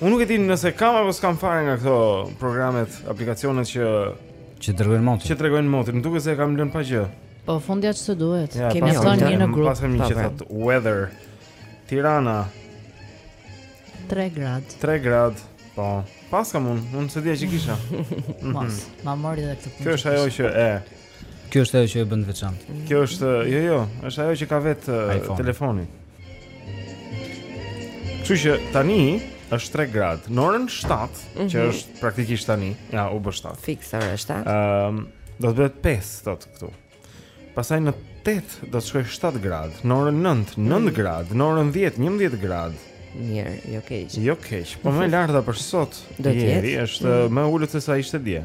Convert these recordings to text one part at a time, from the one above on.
Unë nuk e di nëse kam apo s'kam fare nga këto programet, aplikacionet që që tregojnë motin. Që tregojnë motin, duket se e kam lënë pa gjë. Po fundja ç'të duhet. Ja, Kemi thënë një në grup. Paskam një që thotë weather. Tirana 3 grad. 3 grad. Po. Paskam unë, unë s'e dija që kisha Mos, ma mori dhe këtë punë Kjo është ajo që e Kjo është ajo që e bën të veçantë. Kjo është, jo, jo, është ajo që ka vetë telefoni. Kështu që tani është 3 grad. Në orën 7, mm -hmm. që mhm. është praktikisht tani, ja, u bë 7. Fiks ora 7. Ëm, um, do të bëhet 5 sot këtu. Pastaj në 8 do të shkojë 7 grad, në orën 9, 9 mm. grad, në orën 10, 11 grad. Mirë, jo keq. Jo keq. Po më e larta për sot. Do të jetë është mm. më ulët se sa ishte dje.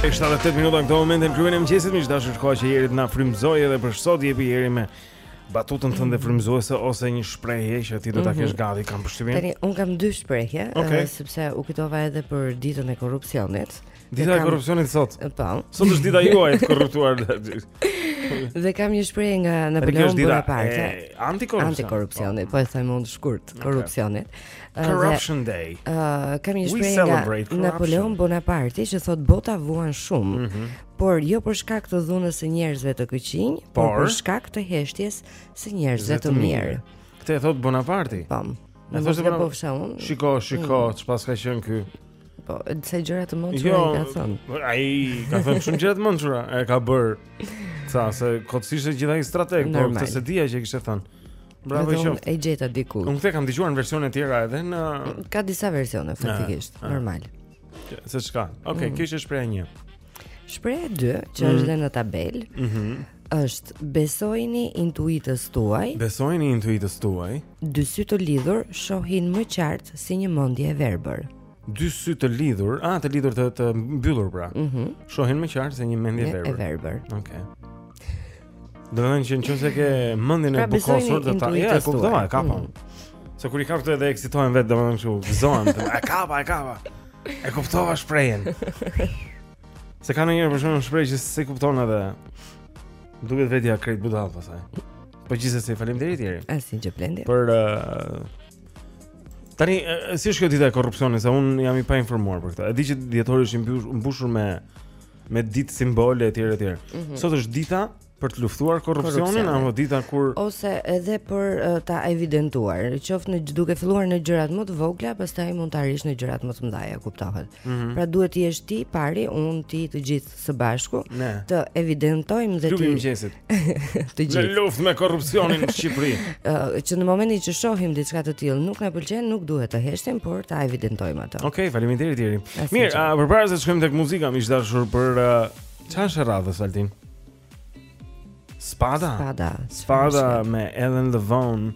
E 8 minuta në këto momente në kryen e mëngjesit, miq të dashur, koha që Jeri të na frymëzojë edhe për sot jepi Jeri me batutën tënde frymëzuese ose një shprehje që ti do ta kesh mhm. gati kam përshtypjen. Tani unë kam dy shprehje, okay. uh, sepse u kujtova edhe për ditën e korrupsionit. Dita e korrupsionit sot. Po. Sot është dita juaj të korruptuar. Dhe kam një shprehje nga Napoleon Bonaparte. Antikorrupsion. Antikorrupsioni, po e them unë shkurt, korrupsioni. Corruption Day. Ëh, kam një shprehje nga Napoleon Bonaparte që thotë bota vuan shumë, mhm. por jo për shkak të dhunës së njerëzve të këqinj, por për shkak të heshtjes së njerëzve të mirë. Këtë e thotë Bonaparte. Po. Ma thoshte Bonaparte. Shiko, shiko, mm. çfarë ka qenë ky? Po, sa gjëra të mençura jo, i ka thënë. Jo, ai ka thënë shumë gjëra të mençura, e ka bërë. Se s'është kot, ishte gjithë ai strateg, por këtë s'e dija që kishte thënë. Bravo i qoftë. E gjeta diku. Unë këtë e kam dëgjuar në versione të tjera edhe në Ka disa versione faktikisht, normal. Sidoqoftë? Okej, okay, mm. kjo ishte shprehja 1. Shprehja 2, që mm. është dhe në tabelë. Mhm. Mm është besojini intuitës tuaj. Besojini intuitës tuaj. Dy sy të lidhur shohin më qartë se një mendje e verbër. Dy sy të lidhur, ah, të lidhur të, të mbyllur pra. Mhm. Mm shohin më qartë se një mendje e verbër. E verbër. Okej. Okay. Do të thotë që nëse ke mendjen pra, e bukosur do të, ja, e kuptova, e kapa. Mm -hmm. Se kur i kap edhe eksitohem vetë, domethënë kështu, gëzohem, e kapa, e kapa. E kuptova shprehjen. Se ka ndonjëherë shumë shprehje që s'e kupton edhe Duket vetja krejt budall pastaj Po gjithsesi, faleminderit Jeri. Asnjë gjë Blendi. Për uh, tani uh, si është kjo dita e korrupsionit, se unë jam i pa informuar për këtë. E di që dhjetori është mbushur, mbushur me me ditë simbole etj etj. Mm -hmm. Sot është dita për të luftuar korrupsionin apo dita kur ose edhe për uh, ta evidentuar, qoftë në duke filluar në gjërat më të vogla, pastaj mund të arrish në gjërat më të mëdha, kuptohet. Mm -hmm. Pra duhet të jesh ti i pari, unë ti të gjithë së bashku ne. të evidentojmë dhe të luftojmë të gjithë. Në luftë me korrupsionin në Shqipëri. uh, që në momentin që shohim diçka të tillë, nuk na pëlqen, nuk duhet të heshtim, por ta evidentojmë atë. Okej, okay, faleminderit Iri. Mirë, uh, përpara se të shkojmë tek muzika, me ç'kemi, për çfarë uh, radhës, Altin? Spada. Spada. Spada me Ellen Levon.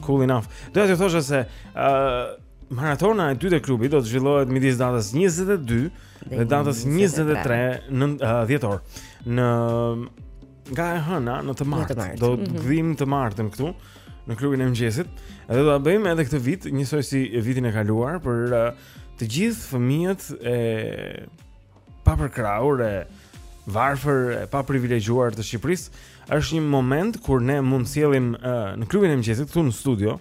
Cool enough. Do të thosha se uh, maratona e dytë e klubit do të zhvillohet midis datës 22 dhe datës 23 në uh, dhjetor në nga e hëna në të martë mart. do të mhm. gdhim të martën këtu në klubin e mëngjesit edhe do ta bëjmë edhe këtë vit njësoj si vitin e kaluar për uh, të gjithë fëmijët e papërkrahur e varfër e paprivilegjuar të Shqipërisë është një moment kur ne mund të sjellim uh, në klubin e mëngjesit këtu në studio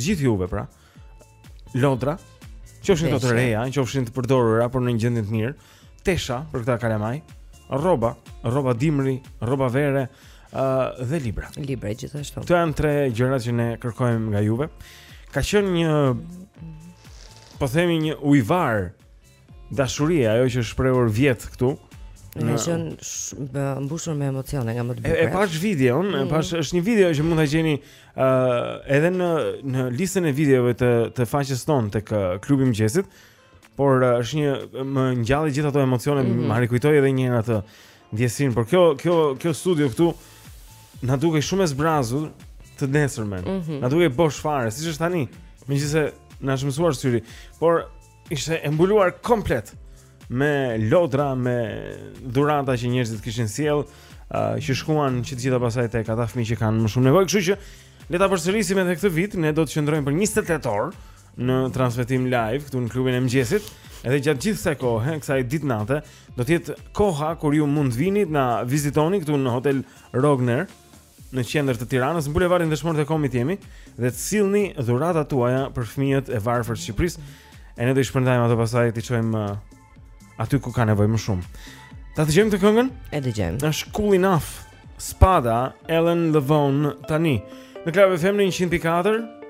gjithë juve pra. Lodra, qofshin këto të reja, qofshin të përdorura por në një gjendje të mirë, tesha për këta kalamaj, rroba, rroba dimri, rroba vere, ë uh, dhe libra. Libra gjithashtu. Këto janë tre gjërat që ne kërkojmë nga juve. Ka qenë një po themi një ujëvarë dashurie, ajo që është shprehur vjet këtu. Ne jemi mbushur me emocione nga më të bukurat. E pash videon, mm. e mhm. pash është një video që mund ta gjeni ë uh, edhe në në listën e videove të të faqes tonë tek klubi i mëngjesit. Por uh, është një më ngjalli gjithë ato emocione, mm -hmm. më rikujtoi edhe një herë atë ndjesinë, por kjo kjo kjo studio këtu na dukej shumë e zbrazur të nesërmen. Mm -hmm. Na dukej bosh fare, siç është tani. Megjithëse na është mësuar syri, por ishte e mbuluar komplet me lodra, me dhurata që njerëzit kishin sjellë, uh, që shkuan që të gjitha pasaj tek ata fëmijë që kanë më shumë nevojë, kështu që le ta përsërisim edhe këtë vit, ne do të qëndrojmë për 28 orë në transmetim live këtu në klubin e mëngjesit. Edhe gjatë gjithë kësaj kohe, kësaj ditë-nate, do të jetë koha kur ju mund të vini na vizitoni këtu në Hotel Rogner, në qendër të Tiranës, në bulevardin Dëshmorët e Kombit jemi dhe të sillni dhuratat tuaja për fëmijët e varfër të Shqipërisë. E ne do i shpërndajmë ato pastaj t'i çojmë uh, aty ku ka nevojë më shumë. Ta dëgjojmë këtë këngën? E dëgjojmë. Është cool enough. Spada Ellen Levon tani. Në Club FM 104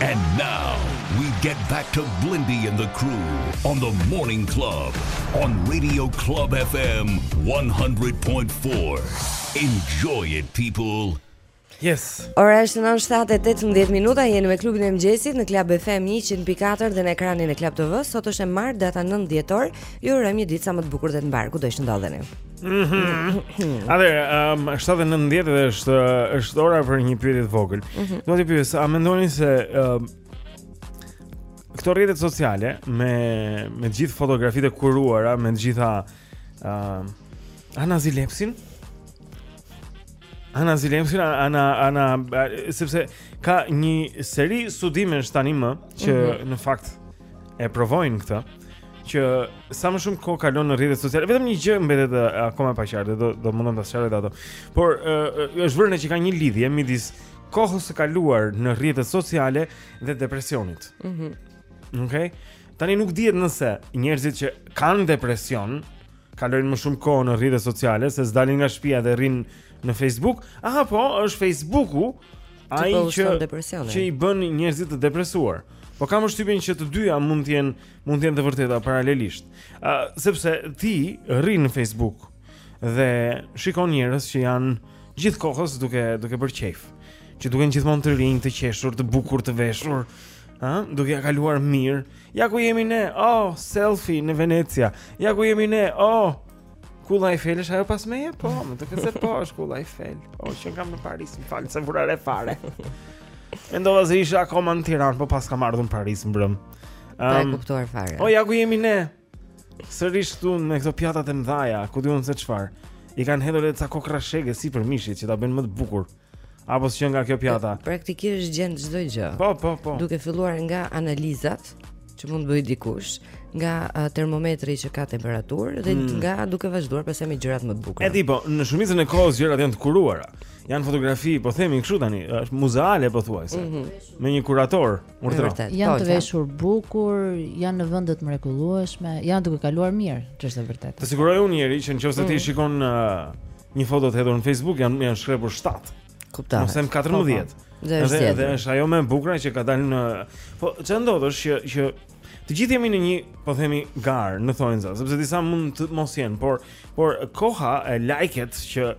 And now we get back to Blendi and the crew on the morning club on Radio Club FM 100.4. Enjoy it people. Yes. Ora është 9:18 minuta, jemi me klubin e mëngjesit në Club FM 104 dhe në ekranin e Club TV. Sot është e martë, data 9 dhjetor. Ju urojmë një ditë sa më të bukur dhe të mbarë kudo që ndodheni. Mhm. A dhe, um, 7.19 dhe është, është ora për një pyetje të vogël mm -hmm. Do t'ju pyes, a mendoni se um, Këto rrjetet sociale me, me gjithë fotografitë e kuruara Me të gjitha um, a na zilepsin, a na zilepsin, a na, a na Sepse ka një seri studimesh tanimë që mm -hmm. në fakt e provojnë këtë që sa më shumë kohë kalon në rrjetet sociale, vetëm një gjë mbetet akoma e paqartë, do do mundohem ta sqaroj ato. Por uh, është vënë re që ka një lidhje midis kohës së kaluar në rrjetet sociale dhe depresionit. Mhm. Mm Okej. Okay? Tani nuk dihet nëse njerëzit që kanë depresion kalojnë më shumë kohë në rrjetet sociale se s'dalin nga shtëpia dhe rrinë në Facebook, apo është Facebooku ai që që i bën njerëzit të depresuar. Po kam përshtypjen që të dyja mund të jenë mund të jenë të vërteta paralelisht. Ë uh, sepse ti rri në Facebook dhe shikon njerëz që janë gjithë kohës duke duke bërë qejf, që duken gjithmonë të rinj, të qeshur, të bukur, të veshur, Ha, duke ia kaluar mirë. Ja ku jemi ne. Oh, selfie në Venecia. Ja ku jemi ne. Oh. Kulla Eifel është ajo pas meje? Po, më të këtë se po, është kulla Eifel. O, qenkam në Paris, më fal, se s'e vura re fare. Mendova se isha akoma në Tiranë, po paskam ardhur në Paris mbrëm. Um, pa e kuptuar fare. O, ja ku jemi ne. Sërish këtu me këto pjatat e mëdha, ku di unë se çfarë. I kanë hedhur edhe ca kokrra shege sipër mishit që ta bëjnë më të bukur. Apo s'qenka kjo pjata. Praktikisht gjen çdo gjë. Po, po, po. Duke filluar nga analizat që mund të bëjë dikush, nga uh, termometri që ka temperaturë dhe mm. nga duke vazhduar pastaj me gjërat më të bukura. E di, po, në shumicën e kohës gjërat janë të kuruara. Janë fotografi, po themi kështu tani, janë muzeale pothuajse. Mm -hmm. Me një kurator. Urdhëro. Janë të veshur bukur, janë në vende të mrekullueshme, janë duke kaluar mirë, ç'është e vërtetë. Të siguroj unë njeri që në qoftë se ti mm. shikon uh, një foto të hedhur në Facebook, janë janë shkrepur 7. Kuptoj. Ose 14. Dhe është tjetër. Dhe është ajo më e bukura që ka dalë në Po ç'a ndodh është që që të gjithë jemi në një, po themi, garë në thonjëza, sepse disa mund të mos jenë, por por koha e like-et që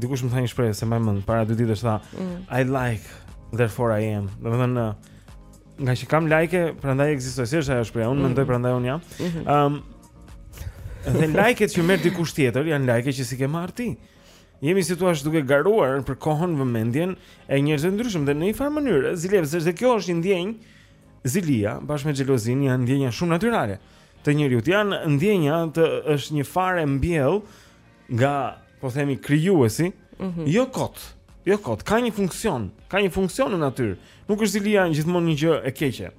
dikush më tha një shprehje s'e mbaj mend para dy ditësh tha mm. I like therefore I am. Do të thotë ngaqë kam like, prandaj ekzistoj. Si është ajo shprehje? Unë mm. mendoj prandaj unë jam. Ëm mhm. um, Dhe like-et që merr dikush tjetër janë like-e që s'i ke marrë ti. Jemi si të thuash duke garuar për kohën, vëmendjen e njerëzve të ndryshëm dhe në një farë mënyrë, zilia, sepse dhe kjo është një ndjenjë zilia bashkë me xhelozinë janë ndjenja shumë natyrale. Të njeriut janë ndjenja të është një farë e mbjellë nga po themi krijuesi, mm -hmm. jo kot. Jo kot, ka një funksion, ka një funksion në natyrë. Nuk është zilia gjithmonë një gjë e keqe.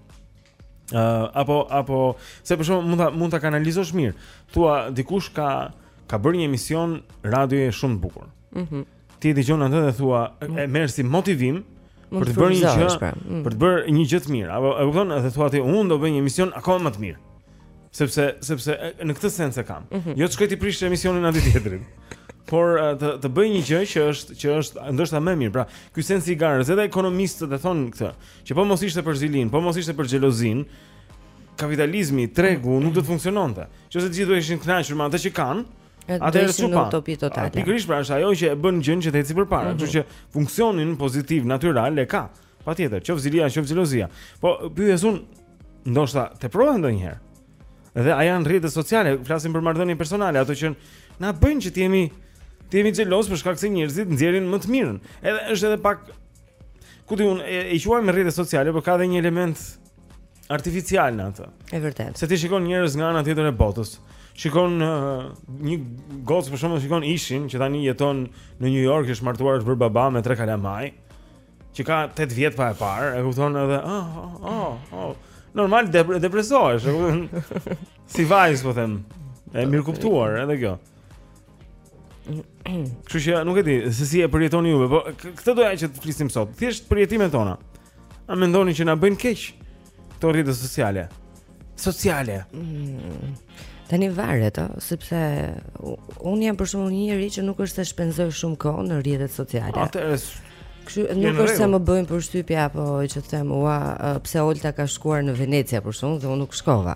Ë uh, apo apo se për shkak mund ta mund ta kanalizosh mirë. Thuaj dikush ka ka bërë një emision radioje shumë të bukur. Mhm. Mm Ti e dëgjon atë dhe thua e merr si motivim për të bërë një gjë, pra. mm. për të bërë një gjë të mirë. Apo e kupton? Atë thua ti, unë do bëj një emision akoma më të mirë. Sepse sepse në këtë sens e kam. Mm -hmm. Jo të shkoj t'i prish emisionin atij tjetrit. por të të bëj një gjë që është që është ndoshta më mirë. Pra, ky sens i garës, edhe ekonomistët e thonë këtë, që po mos ishte për zilinë, po mos ishte për xhelozinë, kapitalizmi, tregu nuk do të funksiononte. Sepse të gjithë do ishin kënaqur me atë që kanë, Ajo është një utopi totale. Pikërisht pra është ajo që e bën gjënë që të ecë përpara, kështu mhm. që funksionin pozitiv natyral e ka. Patjetër, qoftë zilia, qoftë xhelozia. Po pyes unë, ndoshta te prova ndonjëherë. Dhe a janë rrjetet sociale, flasim për marrëdhënie personale, ato që na bëjnë që të jemi të jemi xheloz për shkak se njerëzit nxjerrin më të mirën. Edhe është edhe pak ku di unë e, e quajmë rrjete sociale, por ka edhe një element artificial në atë. E vërtetë. Se ti shikon njerëz nga ana tjetër e botës. Shikon uh, një gocë për shembull shikon ishin që tani jeton në New York, është martuar, është bërë baba me tre kalamaj. Që ka 8 vjet pa e parë, e kupton edhe, oh, oh, oh, oh. Normal dep depresohesh, e kupton. si vajzë po them. E mirëkuptuar edhe kjo. Kështu që nuk e di se si e përjetoni juve, po këtë doja që të flisim sot. Thjesht përjetimet tona. A mendoni që na bëjnë keq këto rrjete sociale? Sociale. Mm. Tani varet, ë, sepse unë jam për shembull një njeri që nuk është se shpenzoj shumë kohë në rrjetet sociale. Atëherë Kështu nuk është se më bëjnë përshtypje apo që të them, "Ua, pse Olta ka shkuar në Venecia për shembull dhe unë nuk shkova."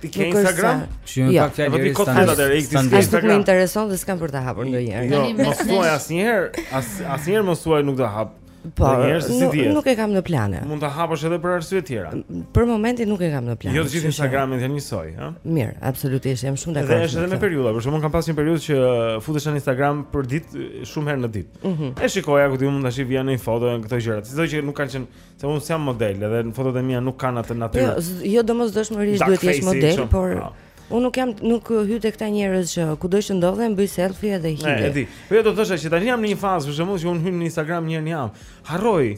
Ti ke Instagram? Shumë pak fjalë deri tani. Atë e kishin në Instagram. S'më intereson dhe s'kam për ta hapur ndonjëherë. Jo, mos thuaj asnjëherë, as asnjëherë mos thuaj nuk do hap. Po, nuk, nuk e kam në plane. Mund ta hapësh edhe për arsye të tjera. Për momentin nuk e kam në plane. Jo të gjithë Instagramet janë njësoj, ha? Mirë, absolutisht, jam shumë dakord. Dhe është edhe me periudha, për shembull kam pasur një periudhë që futesha në Instagram përditë, shumë herë në ditë. Mm -hmm. E shikoja ku di unë, vija një foto janë këto gjëra. Sidoqë nuk kanë qenë Se unë s'jam model dhe në fotot e mia nuk kanë atë natyrë. Jo, jo domosdoshmërisht duhet të jesh model, por ah. unë nuk jam nuk hyj te këta njerëz që kudo që ndodhen bëjnë selfie edhe hiq. E di. Po jo do të thosha që tani jam në një fazë për shembull që unë hyj në Instagram një herë në javë. Harroj.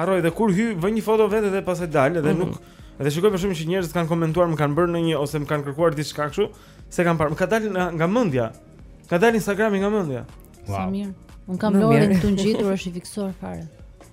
Harroj dhe kur hyj vë një foto vetë dhe pastaj dal dhe mhm. nuk dhe shikoj për shembull që njerëzit kanë komentuar, më kanë bërë në një ose më kanë kërkuar diçka kështu, s'e kam parë. Më ka dalë nga, nga mendja. Ka dalë Instagrami nga mendja. Sa mirë. Unë kam Lorin këtu ngjitur është i fiksuar fare.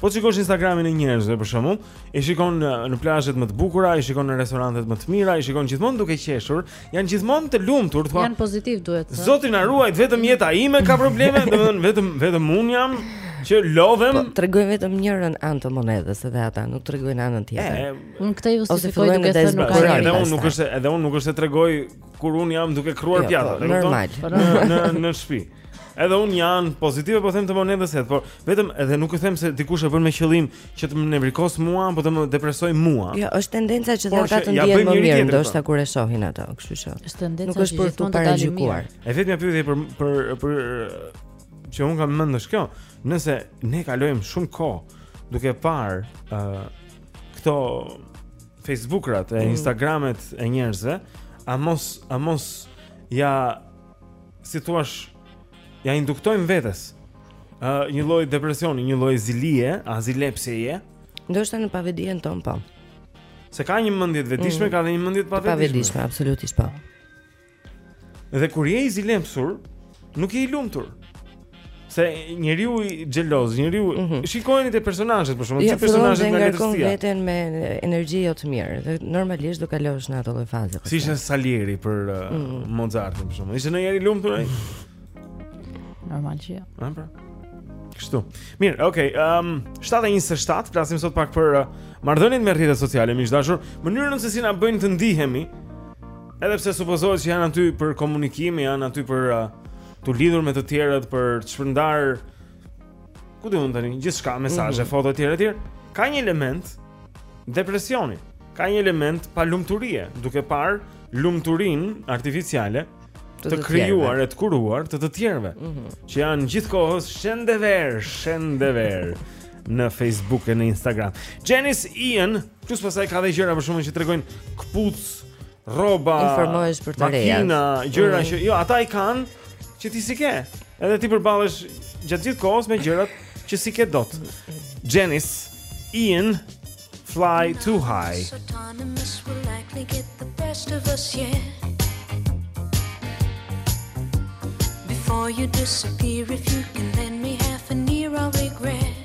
Po të shikosh Instagramin e njerëzve për shembull, i shikon në, në plazhet më të bukura, i shikon në restorantet më të mira, i shikon gjithmonë duke qeshur, janë gjithmonë të lumtur, thua. Janë pozitiv duhet. Zoti na ruajt, vetëm jeta ime ka probleme, domethënë vetëm vetëm un jam që lodhem. Po tregojnë vetëm njërën anë të monedhës edhe ata, nuk tregojnë anën tjetër. Un këtë ju justifikoj duke thënë nuk ka. Edhe un nuk është, edhe un nuk është se tregoj kur un jam duke kruar, jo, po, pjatat, e kupton? Në në shtëpi. Edhe un anën pozitive po them të monedhës se, por vetëm edhe nuk e them se dikush e bën me qëllim që të më nevrikos mua apo të më depresoj mua. Jo, është tendenca që dhe ata të ndjehen më mirë, ndoshta kur e shohin ato, kështu që. Është tendenca nuk është për të paragjykuar. E vetmja pyetje pra pra pra që un kam në mend është kjo, nëse ne kalojmë shumë kohë duke parë ë uh, këto Facebook-rat e mm. Instagram-et e njerëzve, a mos a mos ja si thua, ja induktojmë vetes ë uh, një lloj depresioni, një lloj zilie, a zilepsjeje. Ndoshta në pavetëdijen tonë po. Se ka një mendje të vetëdijshme, mm. ka dhe një mendje të pavetëdijshme. Pavetëdijshme, absolutisht po. Dhe kur je i zilepsur, nuk je i lumtur. Se njeriu xheloz, njeriu mm -hmm. shikojeni te personazhet për shembull, ja, personazhet nga letërsia. Ja, veten me energji jo të mirë dhe normalisht do kalosh në ato lloj faze. Si ishte Salieri për uh, mm -hmm. Mozartin për shembull. Ishte ndonjëherë i lumtur ai? Normal që jo. Ja. Pra. Kështu. Mirë, okay, ehm um, 7:27, flasim sot pak për uh, marrëdhëniet me rrjetet sociale, miq të dashur, mënyrën se si na bëjnë të ndihemi. Edhe pse supozohet që janë aty për komunikim, janë aty për uh, t'u lidhur me të tjerët për të shpërndar ku di un tani gjithçka mesazhe mm -hmm. foto etj etj ka një element depresioni ka një element palumturie duke parë lumturin artificiale të, të krijuar e të kuruar të të tjerëve mm -hmm. që janë gjithkohës shend e verë shend e verë në Facebook e në Instagram. Janis Ian, plus pasaj ka dhe gjëra për shembull që tregojnë këpucë rroba, informohesh për të reja. Makina, gjëra mm. që jo, ata i kanë që ti s'i ke. Edhe ti përballesh gjatë gjithë kohës me gjërat që s'i ke dot. Janis Ian Fly Too High. Before you disappear if you can lend me half an ear I'll regret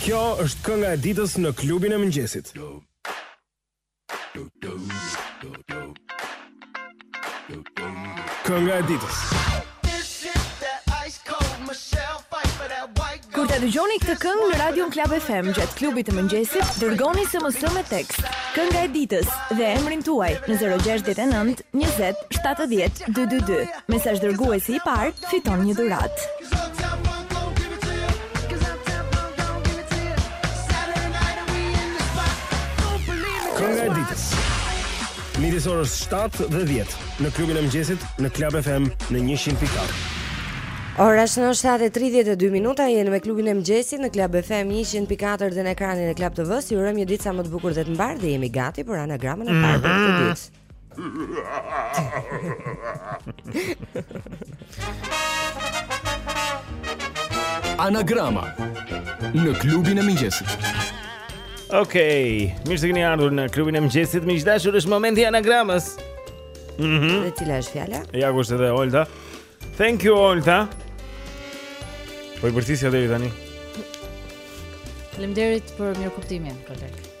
Kjo është kënga e ditës në klubin e mëngjesit. Kënga e ditës. Kur ta dëgjoni këtë këngë në Radion Klab FM gjatë klubit të mëngjesit, dërgoni SMS me tekst. Kënga e ditës dhe emrin tuaj në 069 20 70 222. Mesazhdërguesi i parë fiton një dhuratë. Kënga e ditës. Midis orës 7 dhe 10 në klubin e mëngjesit në Club FM në 100.4. Ora shënon 7:32 minuta, jemi me klubin e mëngjesit në Club FM 100.4 dhe në ekranin e Club TV-s. Ju urojmë një ditë sa më të bukur dhe të mbarë dhe jemi gati për anagramën e parë të mm-hmm. ditës. Anagrama në klubin e mëngjesit. Okej, okay, mirë se keni ardhur në klubin e mëngjesit. Miq të dashur, është momenti i anagramës. Mhm. Mm dhe cila është fjala? Ja ku është edhe Olta. Thank you Olta. Po e përsërisja deri tani. Faleminderit për mirëkuptimin, koleg.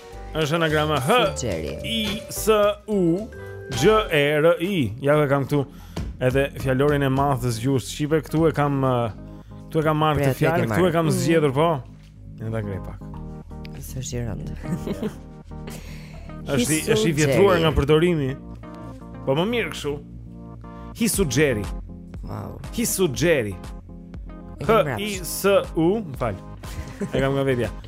Është anagrama H I S U G E R I. Ja e kam këtu. Edhe fjalorin e madh të gjuhës shqipe këtu e kam këtu e kam marrë këtë fjalë, këtu e kam mm. zgjedhur po. Në ta ngrej pak. Se është i rëndë. Është është i vjetruar nga përdorimi. Po më mirë kështu. Hi sugjeri. Wow. Hi sugjeri. H I S U, fal. E kam nga vetja.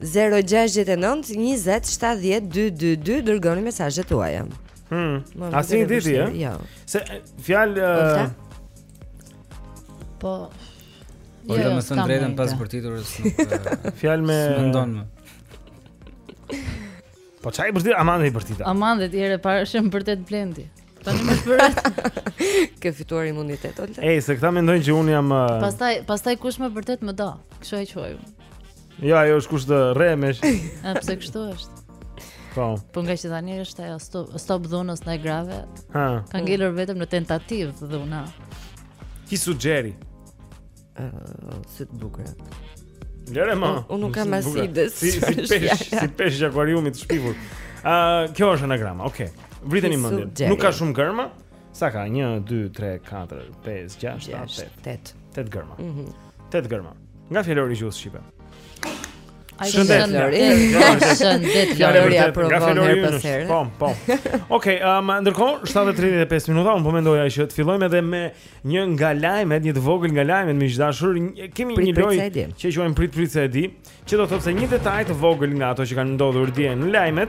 Zero gjashtëdhjetë e nëntë njëzet shtatëdhjetë dy dy dy dërgoni mesazhet tuaja. Hm. Asnjë ditë, ëh? Jo. Se fjalë Po. Po jo, jo me thënë të drejtën pas bërtiturës nuk fjalë me mendon më. Po ça i bërtita, aman dhe i bërtita. Aman dhe ti, herë e parë që më bërtet Blendi. Tani më bërat. Ke fituar imunitet Olta? Ej, se këta mendojnë që un jam uh, Pastaj, pastaj kush më bërtet më do? Kështu e quaj. Jo, ajo është kush të rreh. A pse kështu është? Po. Po nga që tani është ajo stop, stop dhunës ndaj grave. Ha. Ka ngelur vetëm në tentativë dhuna. Hi sugjeri. Ëh, uh, si të bukur. Lëre më. Unë nuk kam as ide. Si si peshk, si peshk i akuariumit të shpifur. Ëh, uh, kjo është anagrama. Okej. Okay. Vriteni mendjen. Nuk ka shumë gërma. Sa ka? 1 2 3 4 5 6 7 8. 8 gërma. Mhm. Mm 8 gërma. Nga fjalori i gjuhës shqipe. A shëndet Lori. Shëndet Lori apo vonë herë pas here. Po, po. Okej, um, ndërkohë 7:35 minuta, unë po mendoja që të fillojmë edhe me një nga lajmet, një të vogël nga lajmet miq të dashur. Kemi një lojë që e quajmë prit prit se e di, që do të thotë se një detaj të vogël nga ato që kanë ndodhur dje në lajme.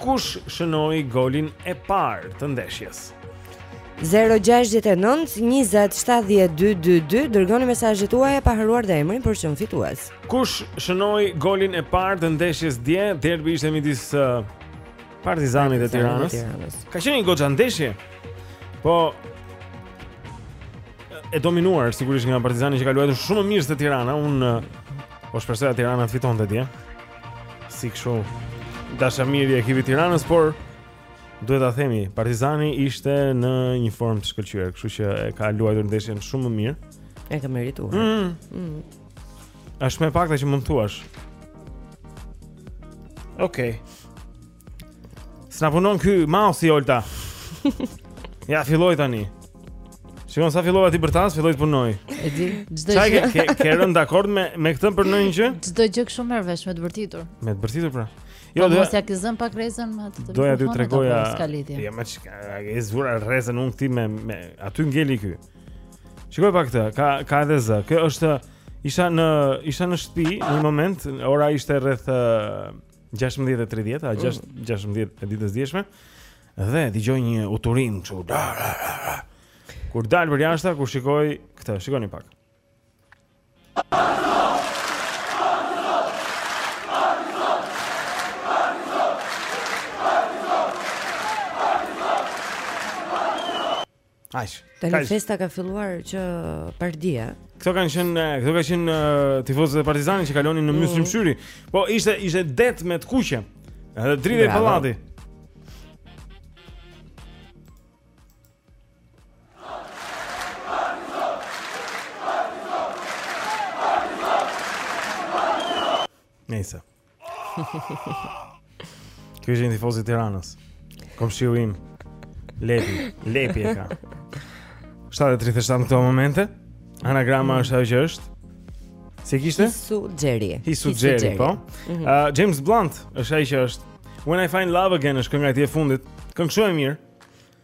Kush shënoi golin e parë të ndeshjes? 0-6-9-27-22-2 Dërgoni mesazhet tuaja pa harruar dhe emrin për të qenë fitues Kush shënoi golin e parë të ndeshjes dje Derbi ishte midis uh, partizanit e tiranës Ka qenë goxha ndeshje Po E dominuar sigurisht nga partizani që ka luajtur shumë më mirë se tirana Unë uh, po shpresoja Tirana të fitonte dje Si kështu? Dashamir i ekipit të Tiranës, por duhet ta themi, Partizani ishte në një formë të shkëlqyer, kështu që e ka luajtur ndeshjen shumë më mirë. E ka merituar. Mm. Mm. Është më e pakta që mund të thuash. Okej. Okay. S'na punon ky mouse-i Olta. Ja filloi tani. Shikon sa fillova t'i bërtas, filloi të punojë. E di, çdo gjë. Sa ke ke rënë dakord me me këtë për ndonjë gjë? Çdo gjë kështu merr vesh me të bërtitur. Me të bërtitur pra. Jo, po, do mos ia ke zënë pak rrezën me atë. Doja t'ju tregoja. Ja më çka, e zura rrezën unë këtij me me aty ngeli ky. Shikoje pak këtë, ka ka edhe zë. Kjo është isha në isha në shtëpi në një moment, ora ishte rreth 16:30, a 6 mm. 16 e ditës së djeshme dhe dëgjoj një uturimë çu. Kur dal përjashta, kur shikoj këtë, shikoni pak. Aq. Tani festa ka filluar që pardje. Këto kanë qenë, këto kanë qenë tifozët e Partizanit që kalonin në Myslym mm. Shyri. Po ishte ishte det me të kuqe. Edhe dridhej pallati. Nëse. Ky është një tifoz i Tiranës. Komshiu im. Lepi, lepi e ka. 7:37 në këto momente. Anagrama mm. është ajo që është. Si e kishte? Hi su xheri. Hi su xheri, po. Ëh, mhm. uh, James Blunt është ai që është. When I find love again është kënga e tij e fundit. Këngë shumë e mirë.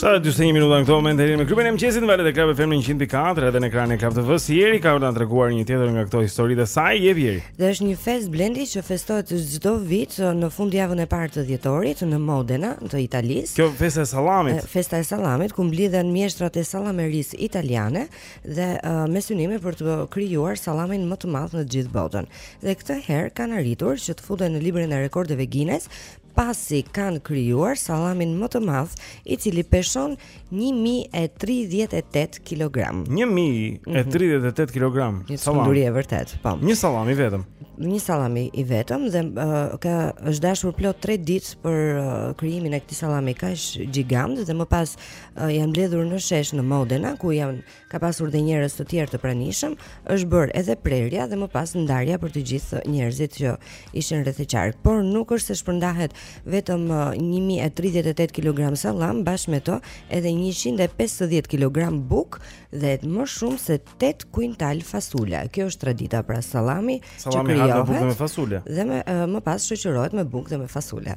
Shtatë dyzet e një minuta në këto momente jeni me klubin e mëngjesit në valët e Club FM 100.4 edhe në ekranin e Club TV. Ieri ka për na treguar një tjetër nga këto historitë e saj jepi Ieri. Dhe është një festë Blendi që festohet çdo vit uh, në fundjavën e parë të dhjetorit në Modena të Italisë. Kjo festa e sallamit. Uh, festa e sallamit ku mblidhen mjeshtrat e sallamerisë italiane dhe uh, me synime për të krijuar sallamin më të madh në të gjithë botën. Dhe këtë herë kanë arritur që të futen në librin e rekordeve Guinness pasi kanë krijuar sallamin më të madh, i cili peshon 1038 kg. 1038 kg. Një sunduri e vërtet, po. Një sallam i vetëm. Një sallam i vetëm dhe uh, ka është dashur plot 3 ditë për uh, krijimin e këtij sallami kaq gjigant dhe më pas uh, janë mbledhur në shesh në Modena ku janë Ka pasur dhe njerëz të tjerë të pranishëm, është bërë edhe prerja dhe më pas ndarja për të gjithë njerëzit që ishin rreth e qark, por nuk është se shpërndahet vetëm 1038 uh, kg sallam bashkë me të edhe 150 kg bukë dhe më shumë se 8 kuintal fasule. Kjo është tradita pra sallami, sallami që krijohet me fasule. Dhe më, uh, më pas shoqërohet me bukë dhe me fasule.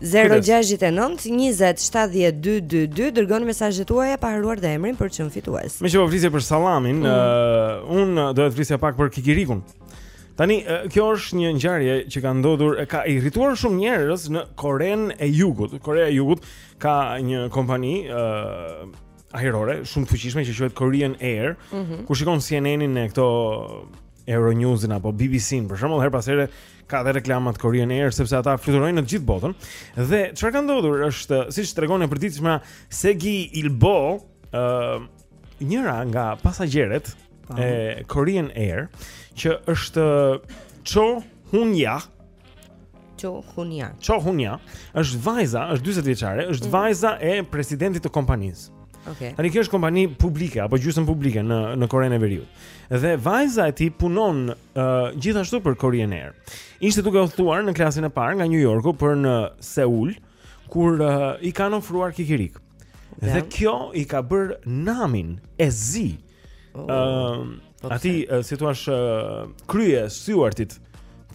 0-6-9-27-12-2 Dërgoni mesazhet tuaja pa harruar dhe emrin për të qenë fitues Meqë po flisje për sallamin mm. uh, Unë doja të flisja pak për kikirikun Tani, uh, kjo është një ngjarje që ka ndodhur E ka irrituar shumë njerëz në Korenë e Jugut Korea e Jugut ka një kompani uh, ajrore, shumë të fuqishme që quhet Korean Air mm -hmm. Kur shikon CNN-in e këto Euronews-in apo BBC-in për shembull, herë pas here ka dhe reklamat Korean Air sepse ata fluturojnë në të gjithë botën. Dhe çfarë ka ndodhur është, siç tregon e përditshmja Segi Ilbo, ë uh, njëra nga pasagjeret e Korean Air që është Cho Hunja Cho Hunja. Cho Hunja është vajza, është 40 vjeçare, është mm. vajza e presidentit të kompanisë. Okej. Okay. Tani kjo është kompani publike apo gjysmë publike në në Korenë e Veriut. Dhe vajza e tij punon gjithashtu për Korean Air. Ishte duke udhëtuar në klasin e parë nga New Yorku për në Seul, kur uh, i kanë ofruar kikirik. Ja. Dhe kjo i ka bërë namin e zi. Ëm, oh, uh, atij uh, si thua sh uh, kryestewardit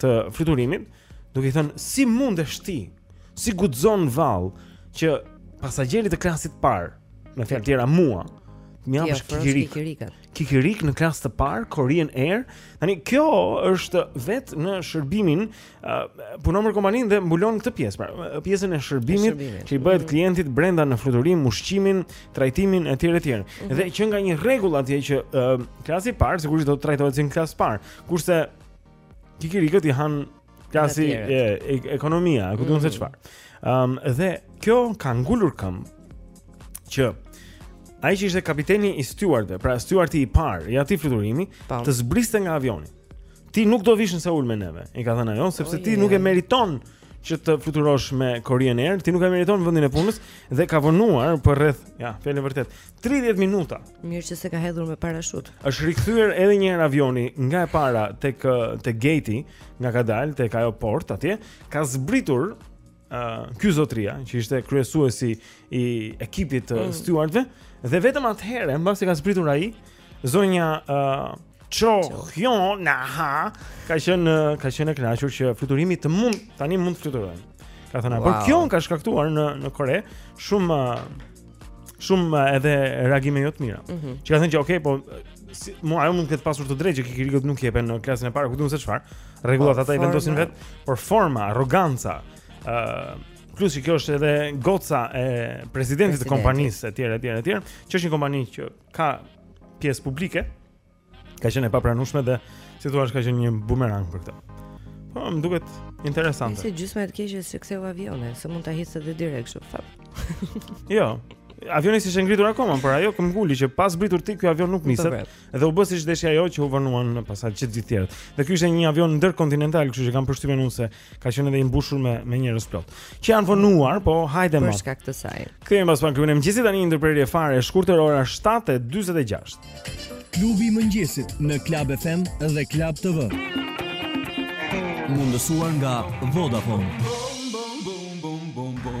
të fluturimit, duke i thënë si mundesh ti, si guxon vallë që pasagjerit të klasit të parë, me fjalë të tjera mua, t'më japësh kikirik. Kikirik në klasë të parë, Korean Air. Tani kjo është vetë në shërbimin, uh, punon për kompaninë dhe mbulon këtë pjesë, pra uh, pjesën e shërbimit, shërbimit. që i bëhet mm. klientit brenda në fluturim, ushqimin, trajtimin etj etj. Mm -hmm. Dhe qenka një rregull atje që uh, klasi i parë sigurisht do të trajtohet si në klasë të parë, kurse kikirikët i han Klasi e, e, ekonomia, ku do të thotë mm. çfarë. Ëm um, dhe kjo ka ngulur këmbë që ai që ishte kapiteni i stewardëve, pra stewardi i parë i atij fluturimi, po. të zbriste nga avioni. Ti nuk do vish në Seul me neve, i ka thënë ajo, sepse oh, ti nuk e meriton që të fluturosh me Korean Air, ti nuk e meriton vendin e punës dhe ka vonuar për rreth, ja, fjalë vërtet, 30 minuta. Mirë që s'e ka hedhur me parashut. Është rikthyer edhe një herë avioni nga e para tek te gate-i, nga ka dal tek ajo portë atje, ka zbritur ë uh, ky zotria që ishte drejtuesi i ekipit të mm. stewardëve dhe vetëm atëherë mbasi ka zbritur ai, zonja ë uh, Cho Hyun-ah ka qenë ka qenë e kënaqur që fluturimi të mund tani mund të fluturojë. Ka thënë, wow. "Por kjo ka shkaktuar në në Kore shumë shumë eh, edhe reagime jo të mira. Mm -hmm. Që ka thënë që okay, po si, mu ajo mund të ketë pasur të drejtë që kikirikët nuk jepen në klasën e parë, ku di unë se çfarë. Rregullat po, ata i vendosin vetë, por forma, arroganca, ë uh, plus që kjo është edhe goca e presidentit të kompanisë etj etj etj, që është një kompani që ka pjesë publike, Ka qenë e papranueshme dhe si t'thuash ka qenë një bumerang për këtë. Po, më duket interesante. Si gjysma e të keqes se ktheu avionin, se mund ta hiqte edhe direkt kështu, fap. Jo. Avioni s'ishte ngritur akoma, por ajo këmbënguli që pa zbritur ti ky avion nuk niset. Dhe u bë siç deshi ajo që u vonuan pasaj gjithë gjithë të tjerët. Dhe ky ishte një avion ndërkontinental, kështu që kam përshtypjen unë se Ka qenë edhe i mbushur me me njerëz plot. Që janë vonuar, po hajde më. Për shkak të saj. Kthehemi pas pak në klubin e mëngjesit tani ndërprerje fare e shkurtër ora 7:46. Klubi i mëngjesit në Club FM dhe Club TV. Mundësuar nga Vodafone.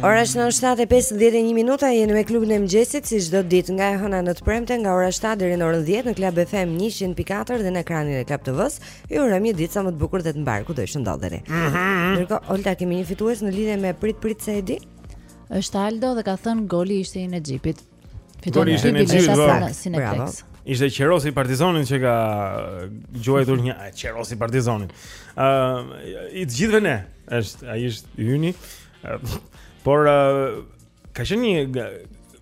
Ora është në 7:51 minuta jemi me klubin e mëngjesit si çdo ditë nga e hëna në të premte nga ora 7 deri në orën 10 në Club FM 104 dhe në ekranin e Club TV-së. Ju urojmë një ditë sa më të bukur dhe të mbarë kudo të ndodheni. Mhm. Ndërkohë, mm -hmm. Olta kemi një fitues në lidhje me prit prit se e di. Është Aldo dhe ka thënë goli ishte i Nexhipit. Goli ishte i Nexhipit. Po. Bravo. Ishte qerosi i Partizanit që ka gjuajtur një qerosi i Partizanit. Ë, uh, i të gjithëve ne. Është ai është i yni. Uh, por uh, ka qenë një